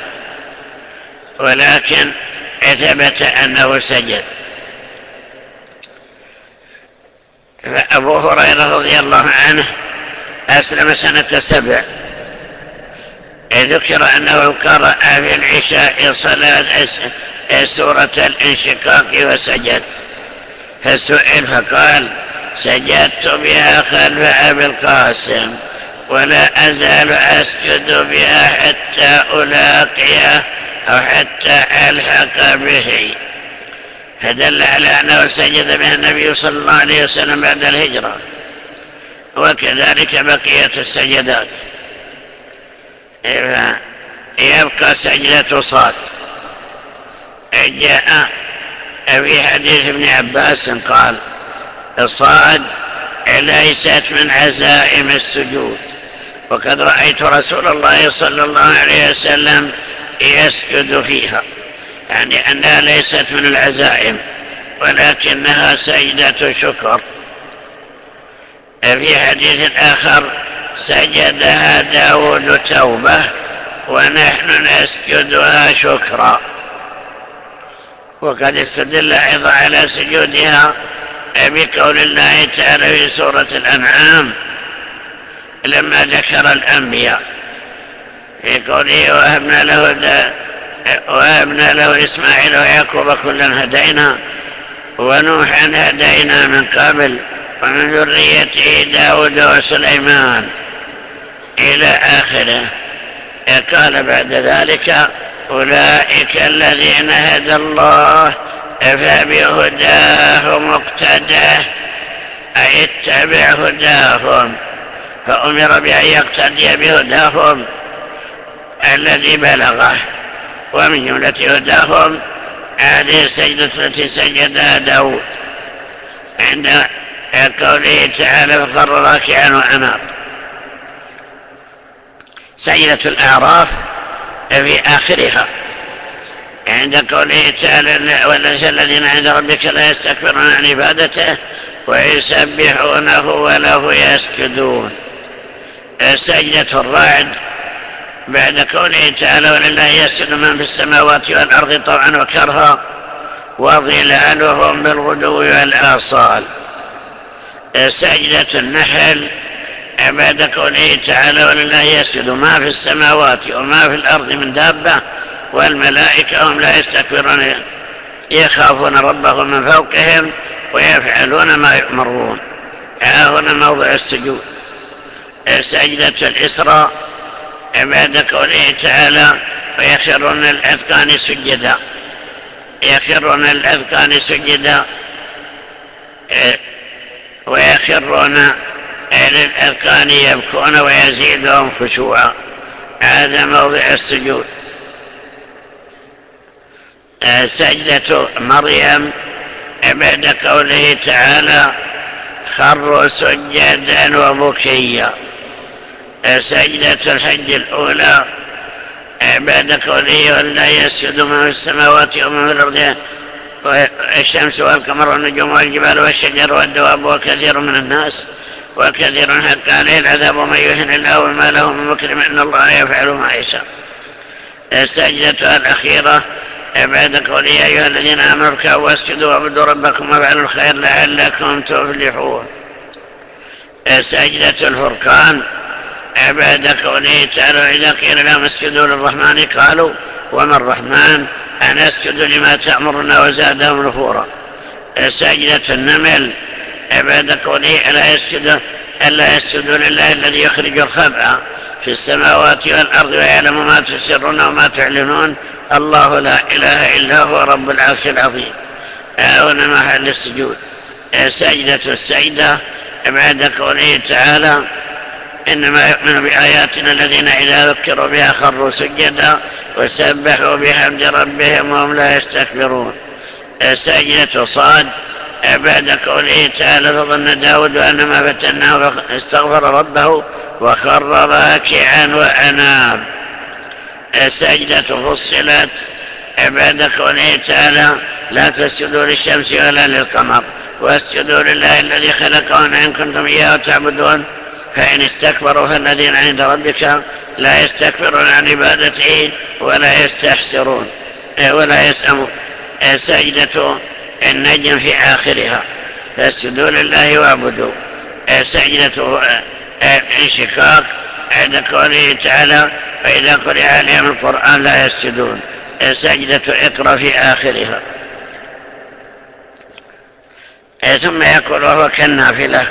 B: ولكن ثبت أنه سجد. فأبو هريرة رضي الله عنه أسلم سنة سبع. ذكر أنه قرأ في العشاء صلاة سورة الانشقاق وسجد. فسئل فقال سجدت بها خلف أبي القاسم ولا أزال أسجد بها حتى ألاقيه أو حتى ألحق به. فدل على أنه سجد بها النبي صلى الله عليه وسلم بعد الهجرة. وكذلك بقية السجدات. يبقى سجدة صاد. جاء في حديث ابن عباس قال صاد ليست من عزائم السجود. وقد رأيت رسول الله صلى الله عليه وسلم يسجد فيها. يعني أنها ليست من العزائم ولكنها سجدة شكر. في حديث آخر سجدها داود توبة ونحن نسجدها شكرا. وقد استدل أيضا على سجودها بقول الله تعالى في سورة الأنعام لما ذكر الأنبياء في قوله وهبنا له وهبنا له إسماعيل ويعقوب كلا هدينا ونوحا هدينا من قبل ومن ذريته داود وسليمان إلى آخره. قال بعد ذلك أولئك الذين هدى الله فبهداه مقتده أي اتبع هداهم فأمر بأن يقتدي بهداهم الذي بلغه. ومن جملة هداهم هذه السجدة التي سجدها داود. عند قوله تعالى فخر راكعا وأناب. سجدة الأعراف في آخرها. عند قوله تعالى والذين عند ربك لا يستكبرون عن عبادته ويسبحونه وله يسجدون. سجدة الرعد. بعد قوله تعالى ولله يسجد من في السماوات والأرض طوعا وكرها وظلالهم بالغدو والآصال. سجدة النحل. بعد قوله تعالى ولله يسجد ما في السماوات وما في الأرض من دابة والملائكة هم لا يستكبرون يخافون ربهم من فوقهم ويفعلون ما يؤمرون. هنا موضع السجود. سجدة الإسراء بعد قوله تعالى ويخرون الأذقان سجدا. يخرون الأذقان سجدا. ويخرون للأذقان يبكون ويزيدهم خشوعا. هذا موضع السجود. سجدة مريم بعد قوله تعالى خروا سجدا وبكيا. سجدة الحج الأولى بعد قوله ولا يسجد من في السماوات ومن في الأرض والشمس والقمر والنجوم والجبال والشجر والدواب وكثير من الناس وكثير حق عليه العذاب ومن يهن الله وما له من مكرم إن الله يفعل ما يشاء. السجدة الأخيرة بعد قوله يا أيها الذين آمنوا اركعوا واسجدوا واعبدوا ربكم وافعلوا الخير لعلكم تفلحون. سجدة الفرقان بعد قوله تعالى إذا قيل لهم اسجدوا للرحمن قالوا وما الرحمن؟ أن اسجد لما تأمرنا وزادهم نفورا. سجدة النمل بعد قوله ألا يسجد ألا يسجد لله الذي يخرج الخبع في السماوات والأرض ويعلم ما تسرون وما تعلنون. الله لا إله إلا هو رب العرش العظيم. هنا محل السجود. سجدة السجدة بعد قوله تعالى. إنما يؤمن بآياتنا الذين إذا ذكروا بها خروا سجدا وسبحوا بحمد ربهم وهم لا يستكبرون. سجدة صاد بعد قوله تعالى فظن داود أن ما فتناه استغفر ربه وخر راكعا وأناب. سجدة فصلت. بعد قوله تعالى لا تسجدوا للشمس ولا للقمر واسجدوا لله الذي خلقهن إن كنتم إياه تعبدون. فإن استكبروا فالذين عند ربك لا يستكبرون عن عبادته ولا يستحسرون ولا يسأمون. سجدة النجم في آخرها. فاسجدوا لله واعبدوا. سجدة الانشقاق عند قوله تعالى فإذا قرئ عليهم القرآن لا يسجدون. سجدة اقرأ في آخرها. ثم يقول وهو كالنافلة.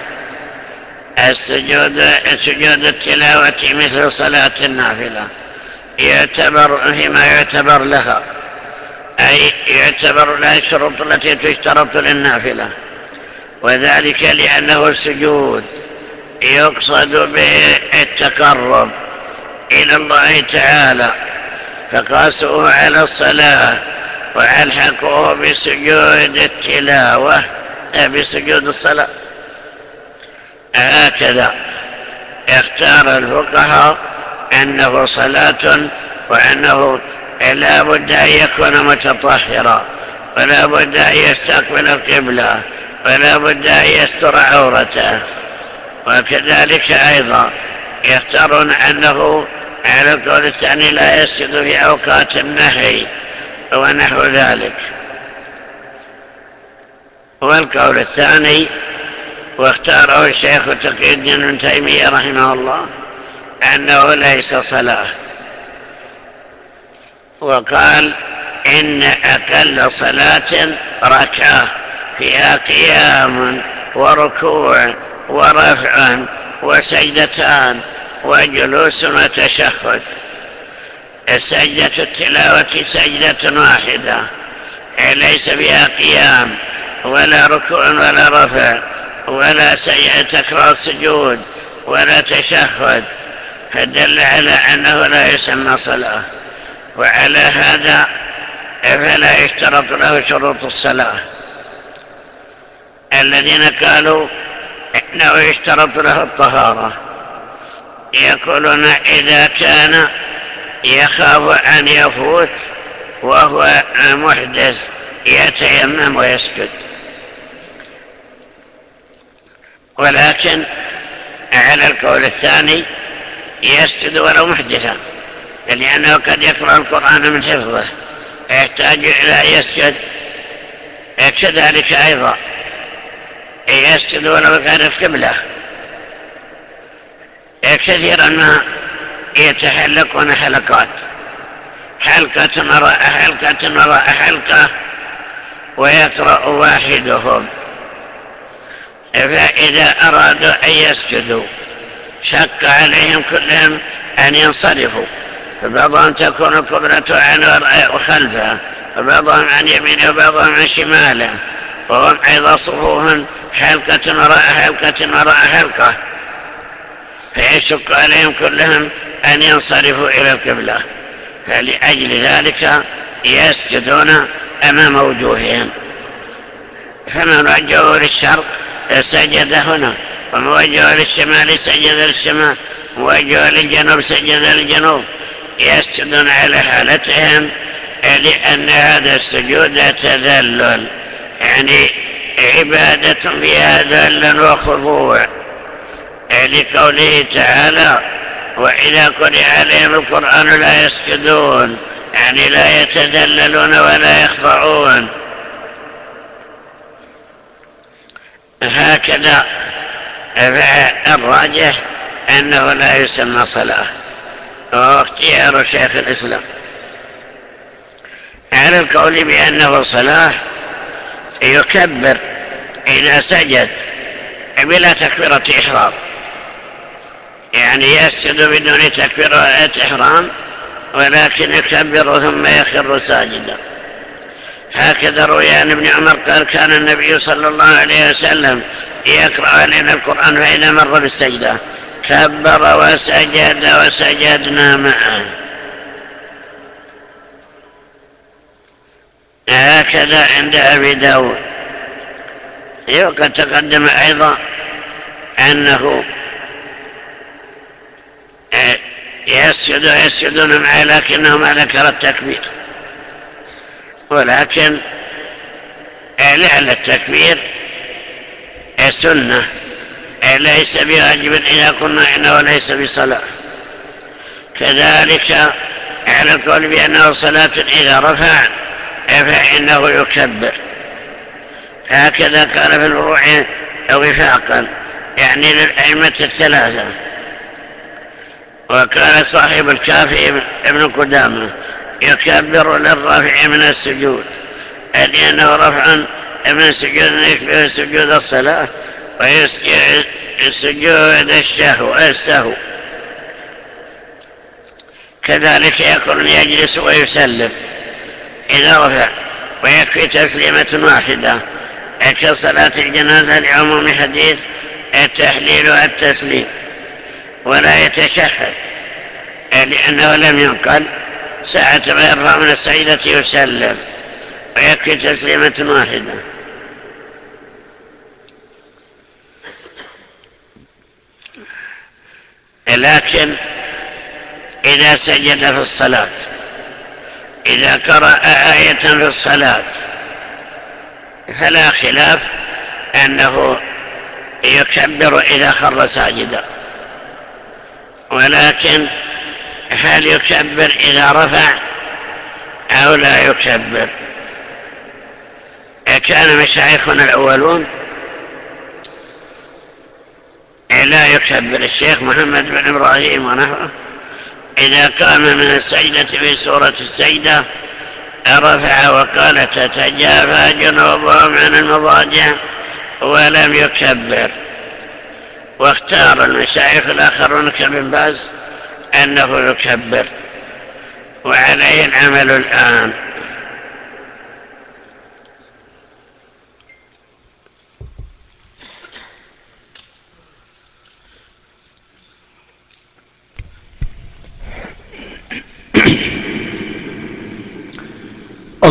B: السجود سجود التلاوة مثل صلاة النافلة. يعتبر فيما يعتبر لها. أي يعتبر لها الشروط التي تشترط للنافلة. وذلك لأنه السجود يقصد به التقرب إلى الله تعالى. فقاسوه على الصلاة وألحقوه بسجود التلاوة بسجود الصلاة. هكذا اختار الفقهاء أنه صلاة وأنه لا بد أن يكون متطهرا ولا بد أن يستقبل القبلة ولا بد أن يستر عورته. وكذلك أيضا يختارون أنه على القول الثاني لا يسجد في أوقات النهي ونحو ذلك. والقول الثاني واختاره الشيخ تقي الدين ابن تيمية رحمه الله أنه ليس صلاة. وقال إن أقل صلاة ركعة فيها قيام وركوع ورفع وسجدتان وجلوس وتشهد. سجدة التلاوة سجدة واحدة ليس فيها قيام ولا ركوع ولا رفع ولا تكرار سجود ولا تشهد فدل على أنه لا يسمى صلاة. وعلى هذا فلا يشترط له شروط الصلاة. الذين قالوا إنه يشترط له الطهارة يقولون إذا كان يخاف أن يفوت وهو محدث يتيمم ويسجد. ولكن على القول الثاني يسجد ولو محدثا. لأنه قد يقرأ القرآن من حفظه يحتاج إلى يسجد. كذلك أيضا. يسجد ولو غير القبلة. كثيرا ما يتحلقون حلقات. حلقة وراء حلقة وراء حلقة ويقرأ واحدهم. فإذا أرادوا أن يسجدوا شك عليهم كلهم أن ينصرفوا. فبعضهم تكون القبلة عن وخلفها وبعضهم عن يمينه وبعضهم عن شماله. وهم أيضا صفوف حلقة وراء حلقة وراء حلقة. فيشك عليهم كلهم أن ينصرفوا إلى القبلة. فلأجل ذلك يسجدون أمام وجوههم. فمن وجهه للشرق سجد هنا ومن وجهه للشمال سجد للشمال ووجهه للجنوب سجد للجنوب. يسجدون على حالتهم لأن هذا السجود تذلل. يعني عبادة فيها ذل وخضوع. لقوله تعالى وإذا قرئ عليهم القرآن لا يسجدون. يعني لا يتذللون ولا يخضعون. هكذا الراجح أنه لا يسمى صلاة. واختيار شيخ الإسلام. على القول بأنه صلاة يكبر إذا سجد بلا تكبيرة إحرام. يعني يسجد بدون تكبيرة إحرام ولكن يكبر ثم يخر ساجدا. هكذا روي عن ابن عمر قال كان النبي صلى الله عليه وسلم يقرأ علينا القرآن فإذا مر بالسجدة. كبر وسجد وسجدنا معه. هكذا عند أبي داود. وقد تقدم أيضا أنه يسجد ويسجدون معه لكنه ما ذكر التكبير. ولكن لعل التكبير سنة ليس بواجب إذا كنا إنه ليس بصلاة. كذلك على القول بأنه صلاة إذا رفع فإنه يكبر. هكذا قال في الفروع وفاقا يعني للأئمة الثلاثة. وكان صاحب الكافي ابن قدامة يكبر للرافع من السجود. لأنه رفع من سجود يشبه سجود الصلاة. ويسجد سجود الشهو السهو كذلك يكون يجلس ويسلم. إذا رفع ويكفي تسليمة واحدة. كصلاة الجنازة لعموم حديث التحليل والتسليم. ولا يتشهد. لأنه لم ينقل. ساعة ما يرفع من السعيدة يسلم. ويكفي تسليمة واحدة. لكن إذا سجد في الصلاة إذا قرأ آية في الصلاة فلا خلاف أنه يكبر إذا خر ساجدا. ولكن هل يكبر إذا رفع أو لا يكبر؟ كان مشايخنا الأولون لا يكبر الشيخ محمد بن إبراهيم ونحوه. إذا قام من السجدة في سورة السجدة رفع وقال تتجافى جنوبهم عن المضاجع ولم يكبر. واختار المشايخ الآخرون كابن باز أنه يكبر. وعليه العمل الآن.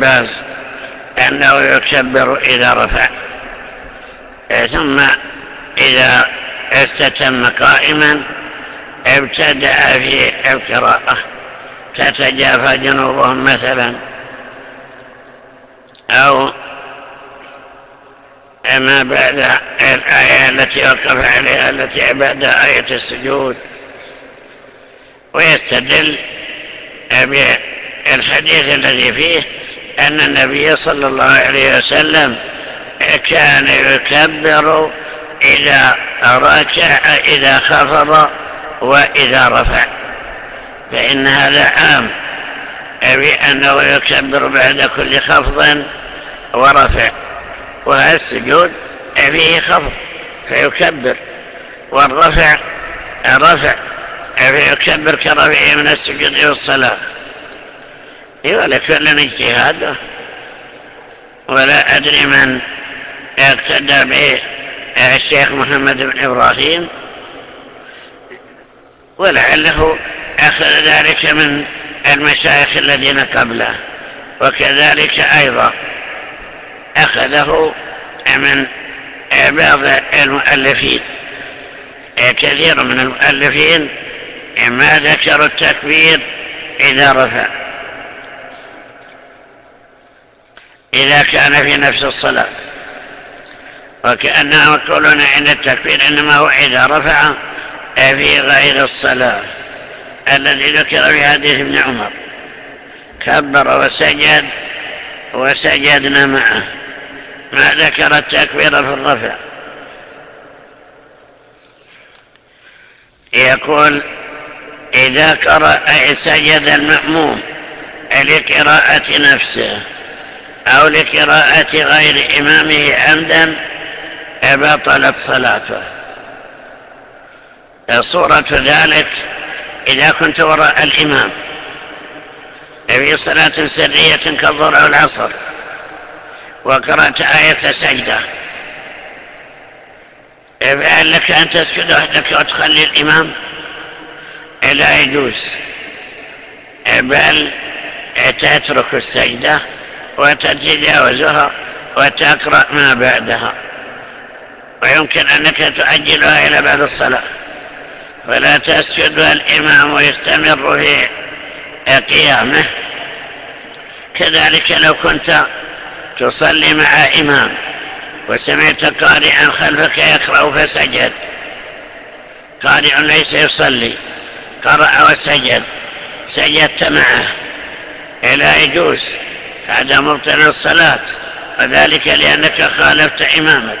B: باز أنه يكبر إذا رفع. ثم إذا استتم قائما ابتدأ في القراءة. تتجافى جنوبهم مثلا أو ما بعد الآية التي وقف عليها التي بعد آية السجود. ويستدل بالحديث الذي فيه أن النبي صلى الله عليه وسلم كان يكبر إذا ركع إذا خفض وإذا رفع. فإن هذا عام بأنه يكبر بعد كل خفض ورفع. وهذا السجود فيه خفض فيكبر. والرفع رفع فيكبر كرفعه من السجود والصلاة ولكل اجتهاد ولا أدري من اقتدى به الشيخ محمد بن إبراهيم ولعله أخذ ذلك من المشايخ الذين قبله وكذلك أيضا أخذه من بعض المؤلفين. كثير من المؤلفين ما ذكروا التكبير إذا رفع. إذا كان في نفس الصلاة. وكأنهم يقولون إن التكبير إنما هو إذا رفع في غير الصلاة الذي ذكر في حديث ابن عمر. كبر وسجد وسجدنا معه. ما ذكر التكبير في الرفع. يقول إذا قرأ سجد المأموم لقراءة نفسه. أو لقراءة غير إمامه عمدا بطلت صلاته. صورة ذلك إذا كنت وراء الإمام. في صلاة سرية كالظهر أو العصر. وقرأت آية سجدة. فهل لك أن تسجد وحدك وتخلي الإمام لا يجوز. بل تترك السجدة وتتجاوزها وتقرأ ما بعدها. ويمكن أنك تؤجلها إلى بعد الصلاة. فلا تسجد والإمام ويستمر في قيامه. كذلك لو كنت تصلي مع إمام وسمعت قارئا خلفك يقرأ فسجد. قارئ ليس يصلي. قرأ وسجد. سجدت معه. لا يجوز. هذا مبطل الصلاة وذلك لأنك خالفت إمامك.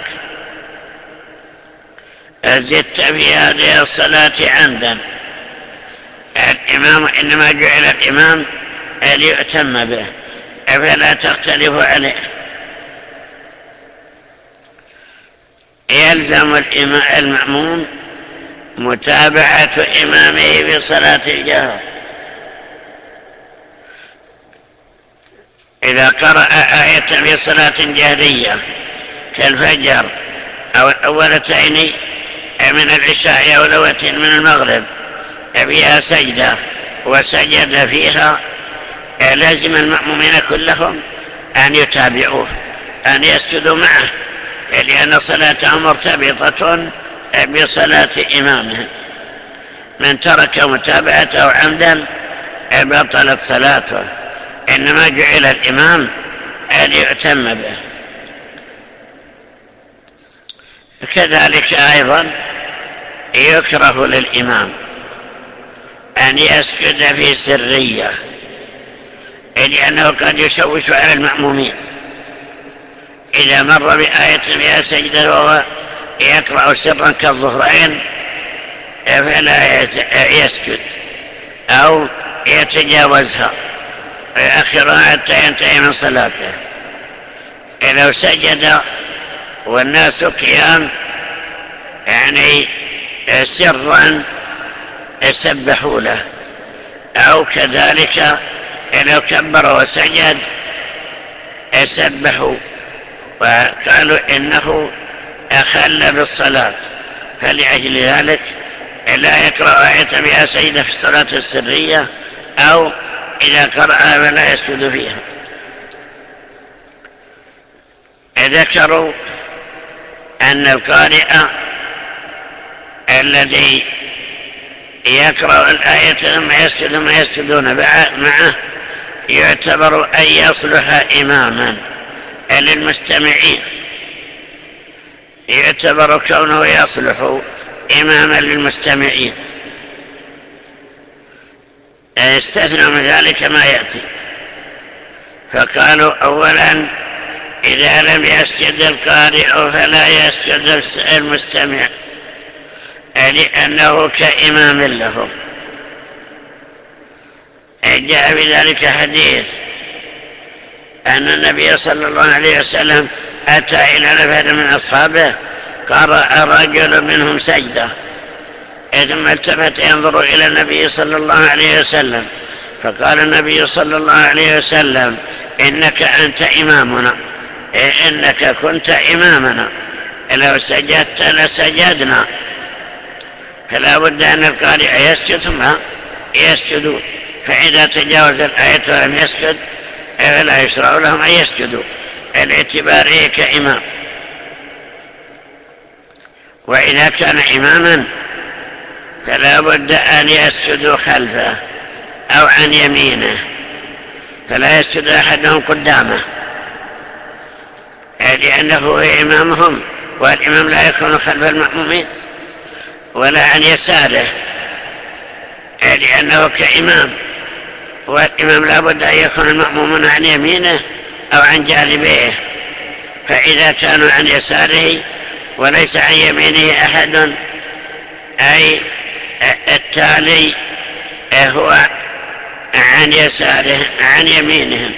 B: زدت في هذه الصلاة عمدا. الإمام إنما جعل الإمام ليؤتم به فلا تختلف عليه. يلزم المأموم متابعة إمامه في صلاة الجهر. إذا قرأ آية في صلاة جهرية كالفجر أو الأولتين من العشاء أو الأولتين من المغرب فيها سجدة وسجد فيها لازم المأمومين كلهم أن يتابعوه أن يسجدوا معه لأن صلاتهم مرتبطة بصلاة إمامهم من ترك متابعته عمدا بطلت صلاته. إنما جعل الإمام أن يؤتم به. كذلك أيضا يكره للإمام أن يسجد في سرية لأنه قد يشوش على المأمومين. إذا مر بآية فيها سجدة وهو يقرأ سرا كالظهرين فلا يسجد أو يتجاوزها. ويأخرها حتى ينتهي من صلاته؟ لو سجد والناس قيام يعني سرا سبحوا له. أو كذلك لو كبر وسجد سبحوا وقالوا إنه أخل بالصلاة. فلأجل ذلك؟ لا يقرأ آية بها سيدة في الصلاة السرية أو إذا قرأها فلا يسجد فيها. ذكروا أن القارئ الذي يقرأ الآية ثم يسجد ثم يسجدون معه يعتبر أن يصلح إماما للمستمعين. يعتبر كونه يصلح إماما للمستمعين. استثنى من ذلك ما يأتي. فقالوا أولا إذا لم يسجد القارئ فلا يسجد المستمع لأنه كإمام لهم. جاء بذلك حديث أن النبي صلى الله عليه وسلم أتى إلى نفر من أصحابه قرأ رجل منهم سجدة. ثم التفت ينظر إلى النبي صلى الله عليه وسلم فقال النبي صلى الله عليه وسلم إنك أنت إمامنا. إنك كنت إمامنا. لو سجدت لسجدنا. فلا بد أن القارئ يسجد ثم يسجدون فإذا تجاوز الآية ولم يسجد فلا يشرع لهم أن يسجدوا. الاعتباره كإمام وإذا كان إماما فلا بد أن يسجدوا خلفه أو عن يمينه فلا يسجد أحدهم قدامه لأنه هو إمامهم والإمام لا يكون خلف المأمومين ولا عن يساره لأنه كإمام والإمام لا بد أن يكون المأمومون عن يمينه أو عن جانبيه فإذا كانوا عن يساره وليس عن يمينه أحد أي التالي هو عن يساره عن يمينهم.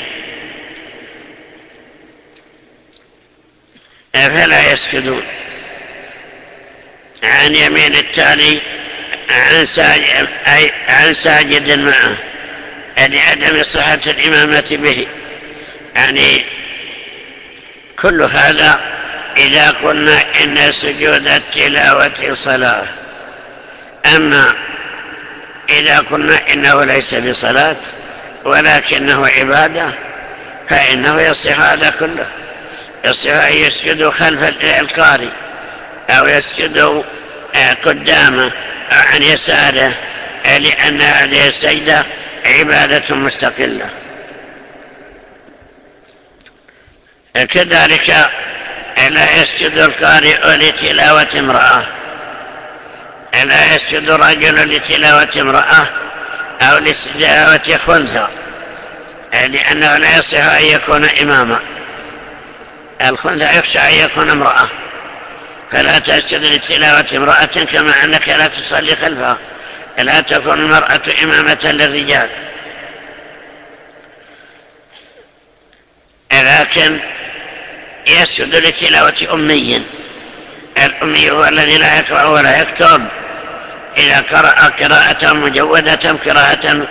B: فلا يسجدون. عن يمين التالي عن ساجد, أي عن ساجد معه لعدم صحة الإمامة به. يعني كل هذا إذا قلنا إن سجود التلاوة صلاة. أما إذا قلنا إنه ليس بصلاة ولكنه عبادة فإنه يصح هذا كله. يصح أن يسجد خلف القارئ أو يسجد قدامه أو عن يساره لأن هذه السجدة عبادة مستقلة. كذلك لا يسجد القارئ لتلاوة امرأة. لا يسجد رجل لتلاوة امرأة أو لتلاوة خنثى لأنه لا يصح أن يكون إماما. الخنثى يخشى أن يكون امرأة. فلا تسجد لتلاوة امرأة كما أنك لا تصلي خلفها. لا تكون المرأة إمامة للرجال. لكن يسجد لتلاوة أمي. الأمي هو الذي لا يقرأ ولا يكتب. إذا قرأ قراءة مجودة قراءة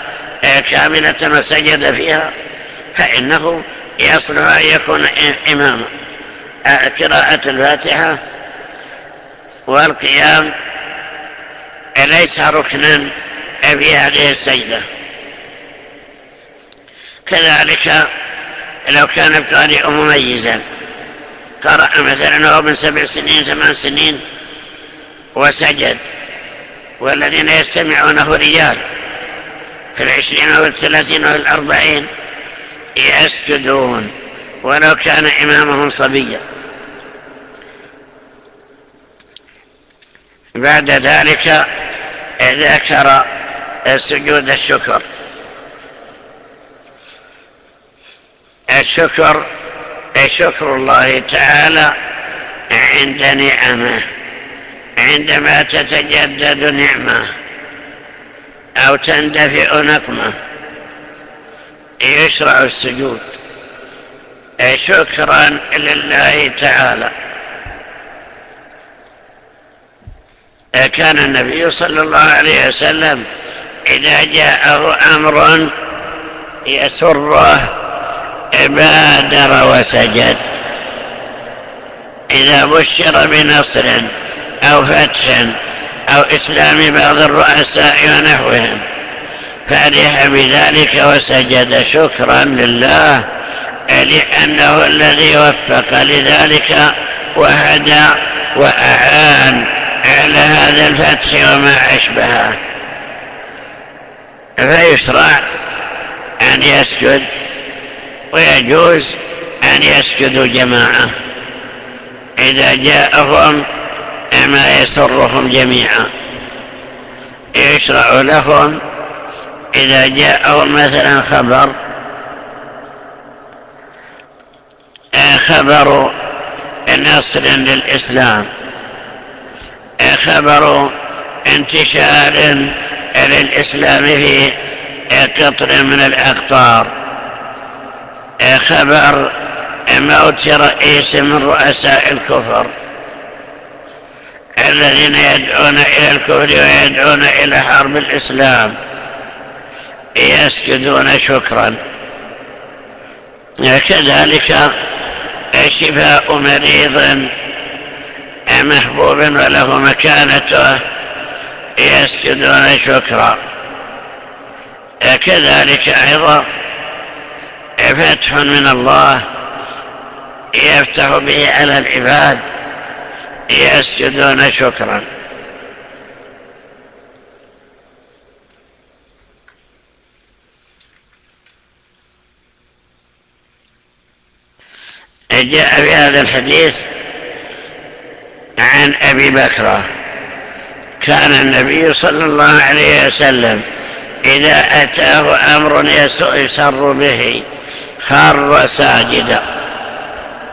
B: كاملة وسجد فيها فإنه يصلح أن يكون إماما. قراءة الفاتحة والقيام ليس ركنا في هذه السجدة؟ كذلك لو كان القارئ مميزا قرأ مثلا هو من سبع سنين ثمان سنين وسجد. والذين يستمعونه رجال في العشرين والثلاثين والأربعين يسجدون ولو كان إمامهم صبيا. بعد ذلك ذكر سجود الشكر. الشكر شكر الله تعالى عند نعمه. عندما تتجدد نعمة أو تندفئ نقمة يشرع السجود. شكرا لله تعالى. كان النبي صلى الله عليه وسلم إذا جاءه أمر يسره بادر وسجد. إذا بشر بنصر أو فتح أو إسلام بعض الرؤساء ونحوهم. فرح بذلك وسجد شكرا لله لأنه الذي وفق لذلك وهدى وأعان على هذا الفتح وما أشبهه. فيشرع أن يسجد ويجوز أن يسجدوا جماعة. إذا جاءهم ما يسرهم جميعا. يشرع لهم إذا جاءهم مثلا خبر خبر نصر للإسلام خبر انتشار للإسلام في قطر من الأقطار خبر موت رئيس من رؤساء الكفر. الذين يدعون إلى الكفر ويدعون إلى حرب الإسلام يسجدون شكرا. كذلك شفاء مريض محبوب وله مكانته يسجدون شكرا. كذلك أيضا فتح من الله يفتح به على العباد يسجدون شكرا. جاء في هذا الحديث عن أبي بكر. كان النبي صلى الله عليه وسلم إذا أتاه أمر يسر به خر ساجدا.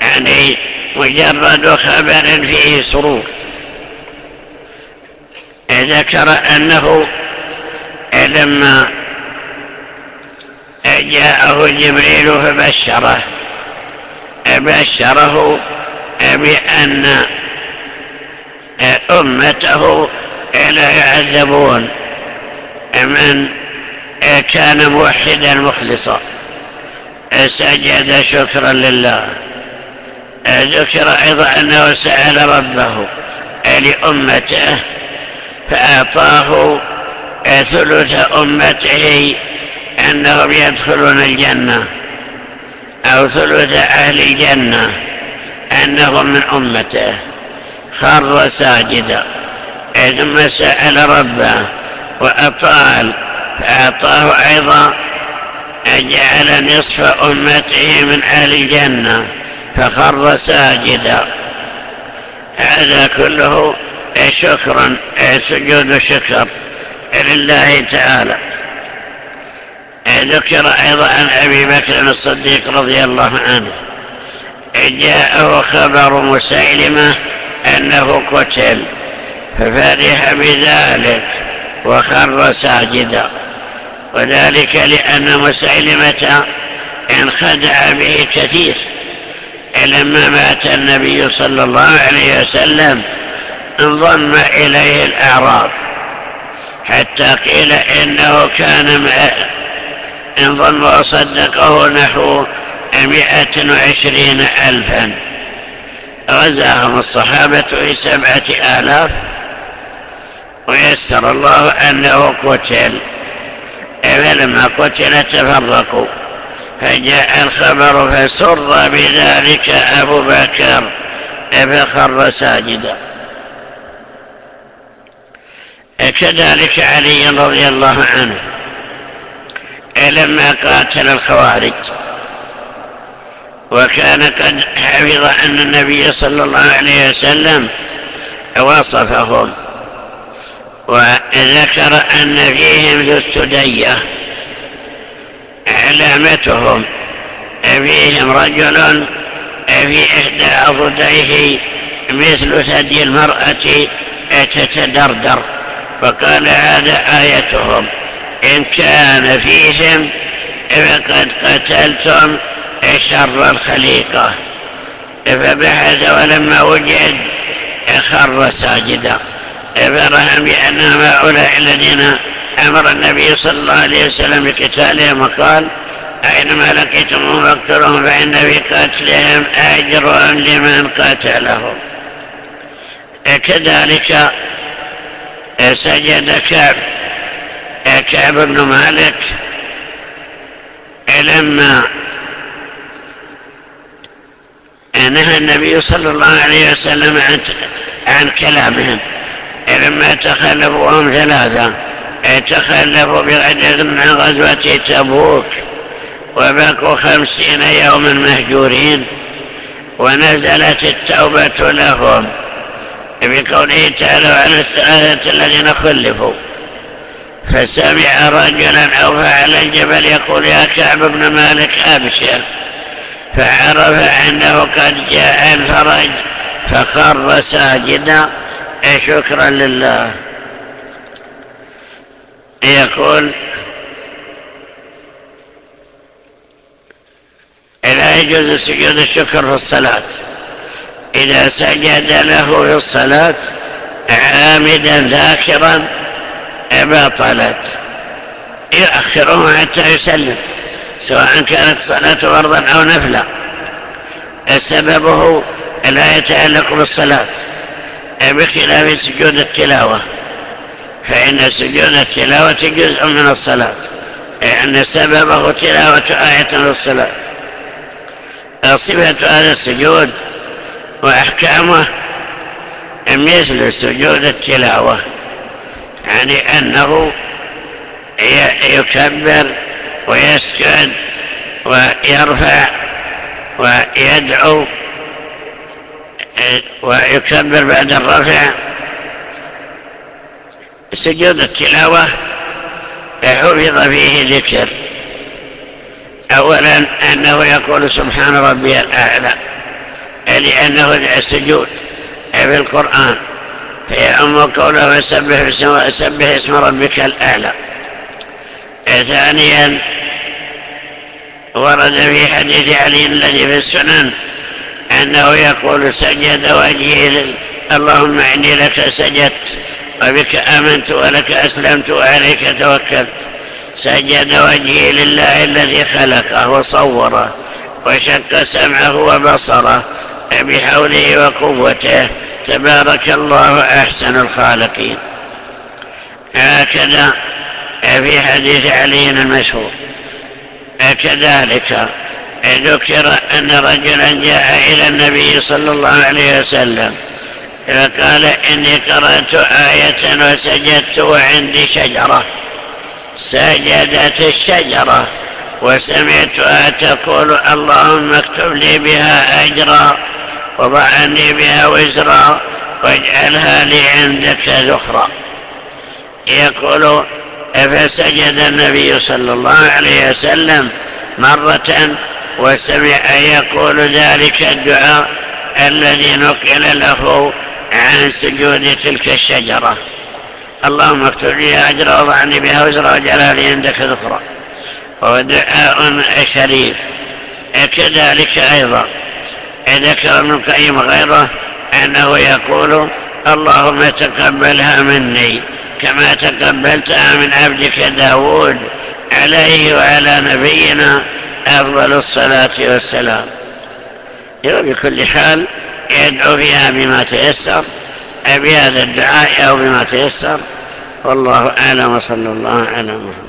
B: يعني مجرد خبر فيه سرور. ذكر أنه لما جاءه جبريل فبشره بشره بأن أمته لا يعذبون من كان موحدا مخلصا. سجد شكرا لله. ذكر أيضا أنه سأل ربه لأمته فأعطاه ثلث أمته أنهم يدخلون الجنة أو ثلث أهل الجنة أنهم من أمته. خر ساجدا ثم سأل ربه وأطال فأعطاه أيضا جعل نصف أمته من أهل الجنة. فخر ساجدا. هذا كله شكرا سجود شكر لله تعالى. ذكر أيضا عن أبي بكر الصديق رضي الله عنه. جاءه خبر مسيلمة أنه قتل ففرح بذلك وخر ساجدا. وذلك لأن مسيلمة انخدع به كثير. لما مات النبي صلى الله عليه وسلم انضم إليه الأعراب. حتى قيل إنه كان انضم وصدقه نحو مئة وعشرين ألفا. غزاهم الصحابة في سبعة آلاف. ويسر الله أنه قتل. فلما قتل تفرقوا. فجاء الخبر فسر بذلك أبو بكر فخر ساجدا. كذلك علي رضي الله عنه لما قاتل الخوارج. وكان قد حفظ أن النبي صلى الله عليه وسلم وصفهم وذكر أن فيهم ذو التدية علامتهم فيهم رجل في إحدى عضديه مثل ثدي المرأة تتدردر فقال هذا آيتهم. إن كان فيهم فقد قتلتم شر الخليقة. فبحث ولما وجد خر ساجدا. فرهم بأنهم هؤلاء الذين أمر النبي صلى الله عليه وسلم بقتالهم وقال أينما لقيتمهم فاقتلوهم فإن في قتلهم أجر لمن قتلهم. كذلك سجد كعب كعب بن مالك لما نهى النبي صلى الله عليه وسلم عن, كلامهم. لما تخلفوا وهم ثلاثة. تخلفوا بغدر من غزوة تبوك وبقوا خمسين يوما مهجورين ونزلت التوبة لهم بقوله تعالى عن الثلاثة الذين خلفوا فسمع رجلا أو فعل الجبل يقول يا كعب بن مالك أبشر فعرف أنه قد جاء الفرج فخر ساجدا شكرا لله. يقول لا يجوز سجود الشكر في الصلاة. إذا سجد له في الصلاة عامدا ذاكرا بطلت يؤخره حتى يسلم سواء كانت صلاة فرضا أو نفلا. سببه لا يتعلق بالصلاة بخلاف سجود التلاوة. فإن سجود التلاوة جزء من الصلاة لأن سببه تلاوة آية في الصلاة صفة هذا السجود وأحكامه مثل سجود التلاوة يعني أنه يكبر ويسجد ويرفع ويدعو ويكبر بعد الرفع سجود التلاوة حفظ فيه ذكر أولا أنه يقول سبحان ربي الأعلى لأنه السجود في القرآن. فيأم قوله وسبح, سبح اسم ربك الأعلى. ثانيا ورد في حديث علي الذي في السنن أنه يقول سجد وجهي اللهم إني لك سجدت. وبك آمنت ولك أسلمت وعليك توكلت. سجد وجهي لله الذي خلقه وصوره وشق سمعه وبصره. بحوله وقوته تبارك الله أحسن الخالقين. هكذا في حديث علي المشهور. كذلك ذكر أن رجلا جاء إلى النبي صلى الله عليه وسلم فقال إني قرأت آية وسجدت وعندي شجرة. سجدت الشجرة وسمعتها تقول اللهم اكتب لي بها أجرا وضع عني بها وزرا واجعلها لي عندك ذخرا. يقول فسجد النبي صلى الله عليه وسلم مرة وسمع يقول ذلك الدعاء الذي نقل له عن سجود تلك الشجرة. اللهم اكتب لي أجر وضعني بها وزر واجعلها لي عندك ذخرا وهو دعاء شريف. كذلك أيضا ذكر ابن القيم غيره أنه يقول اللهم تقبلها مني كما تقبلتها من عبدك داود عليه وعلى نبينا أفضل الصلاة والسلام. بكل حال يدعو فيها بما تيسر بهذا الدعاء أو بما تيسر والله أعلم وصلى الله على محمد.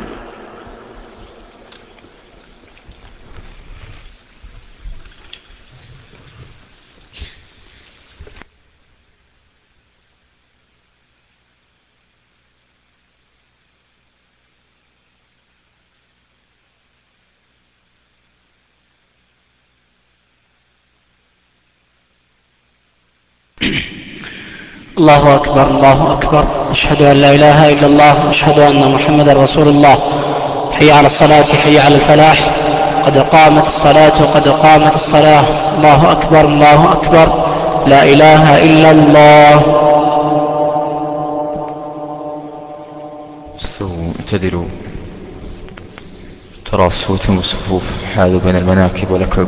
C: الله أكبر الله أكبر. أشهد أن لا إله إلا الله أشهد أن محمدا رسول الله. حي على الصلاة حي على الفلاح. قد قامت الصلاة قد قامت الصلاة. الله أكبر الله أكبر. لا إله إلا الله.
A: استووا ترى صوتهم الصفوف حاذوا بين المناكب والأكعب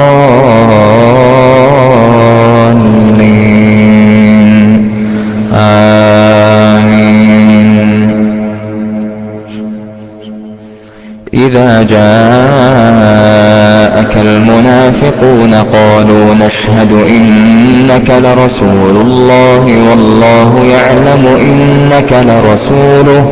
A: جاءك المنافقون قالوا نشهد إنك لرسول الله والله يعلم إنك لرسوله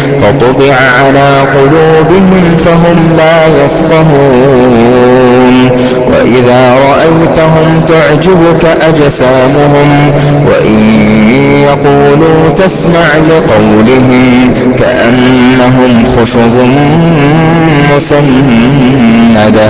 A: فطبع على قلوبهم فهم لا يفقهون. وإذا رأيتهم تعجبك أجسامهم وإن يقولوا تسمع لقولهم كأنهم خشب مسندة.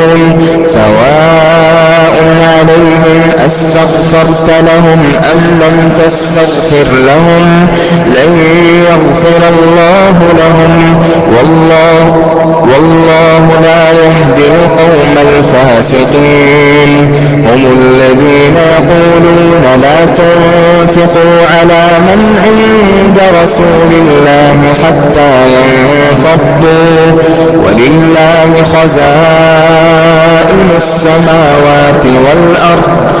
A: سواء عليهم أستغفرت لهم أم لم تستغفر لهم لن يغفر الله لهم. والله والله لا يهدي القوم الفاسقين. هم الذين يقولون لا تنفقوا على من عند رسول الله حتى ينفضوا. ولله خزائن السماوات والأرض.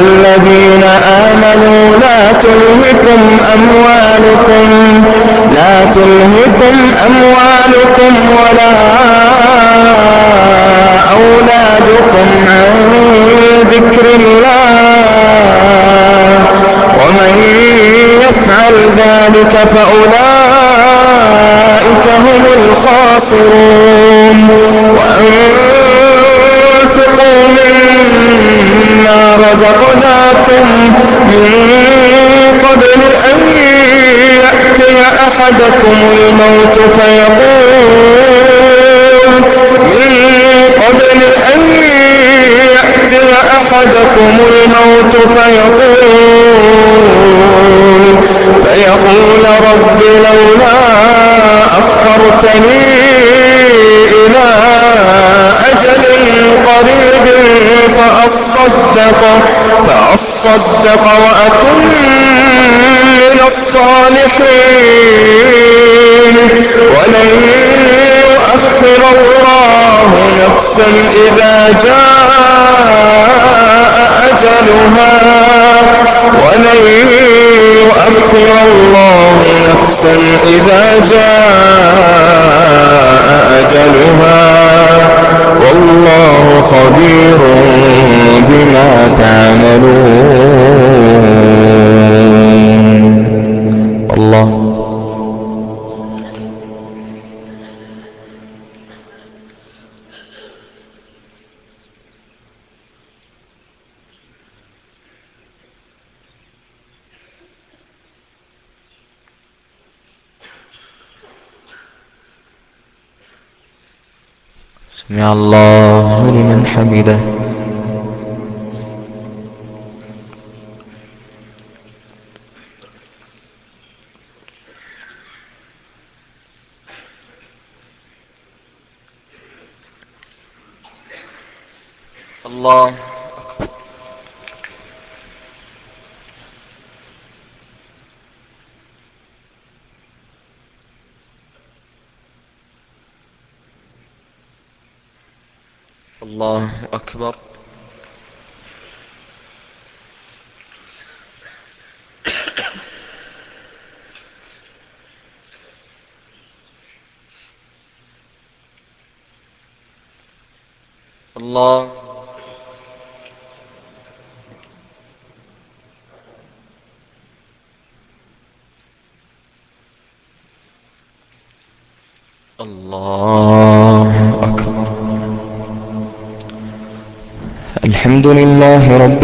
A: الذين آمنوا لا تلهكم أموالكم لا تلهكم أموالكم ولا أولادكم عن ذكر الله. ومن يفعل ذلك فأولئك هم الخاسرون. وأنفقوا مما رزقناكم من قبل أن يأتي أحدكم الموت فيقول من قبل أن يأتي أحدكم الموت فيقول فيقول رب لولا أخرتني إلى قريب فأصدق فأصدق وأكن من الصالحين. ولن يؤخر الله نفسا إذا جاء أجلها. ولن يؤخر الله نفسا إذا جاء أجلها. والله خبير بما تعملون. الله سمع الله لمن حمده الله الله أكبر الله الله أكبر الحمد لله رب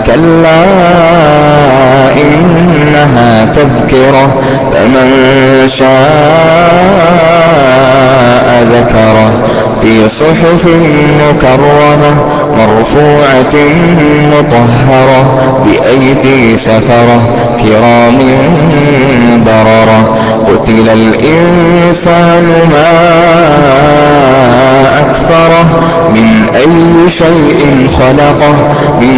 A: كلا إنها تذكرة فمن شاء ذكره. في صحف مكرمة مرفوعة مطهرة بأيدي سفرة. كرام بررة قتل الإنسان ما أكثره من أي شيء خلقه من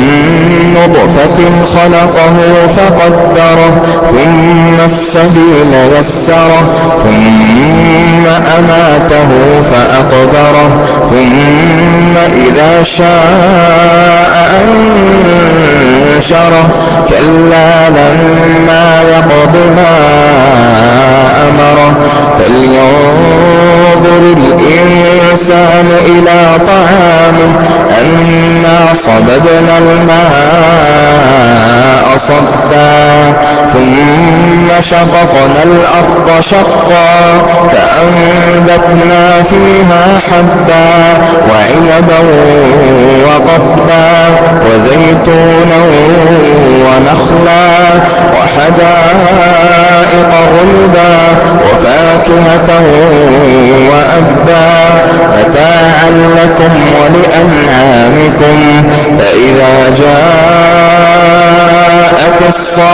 A: نطفة خلقه فقدره ثم السبيل يسره ثم أماته فأقبره ثم إذا شاء أنشره. كلا لما يقض ما أمره. فلينظر الإنسان إلى طعامه. أنا صببنا الماء صبا. ثم شققنا الأرض شقا. فأنبتنا فيها حبا وعنبا وقبا وزيتونا ونخلا. وحدائق غلبا وفاكهة وأبا. متاعا لكم ولأنعامكم. فإذا جاءت الصاخة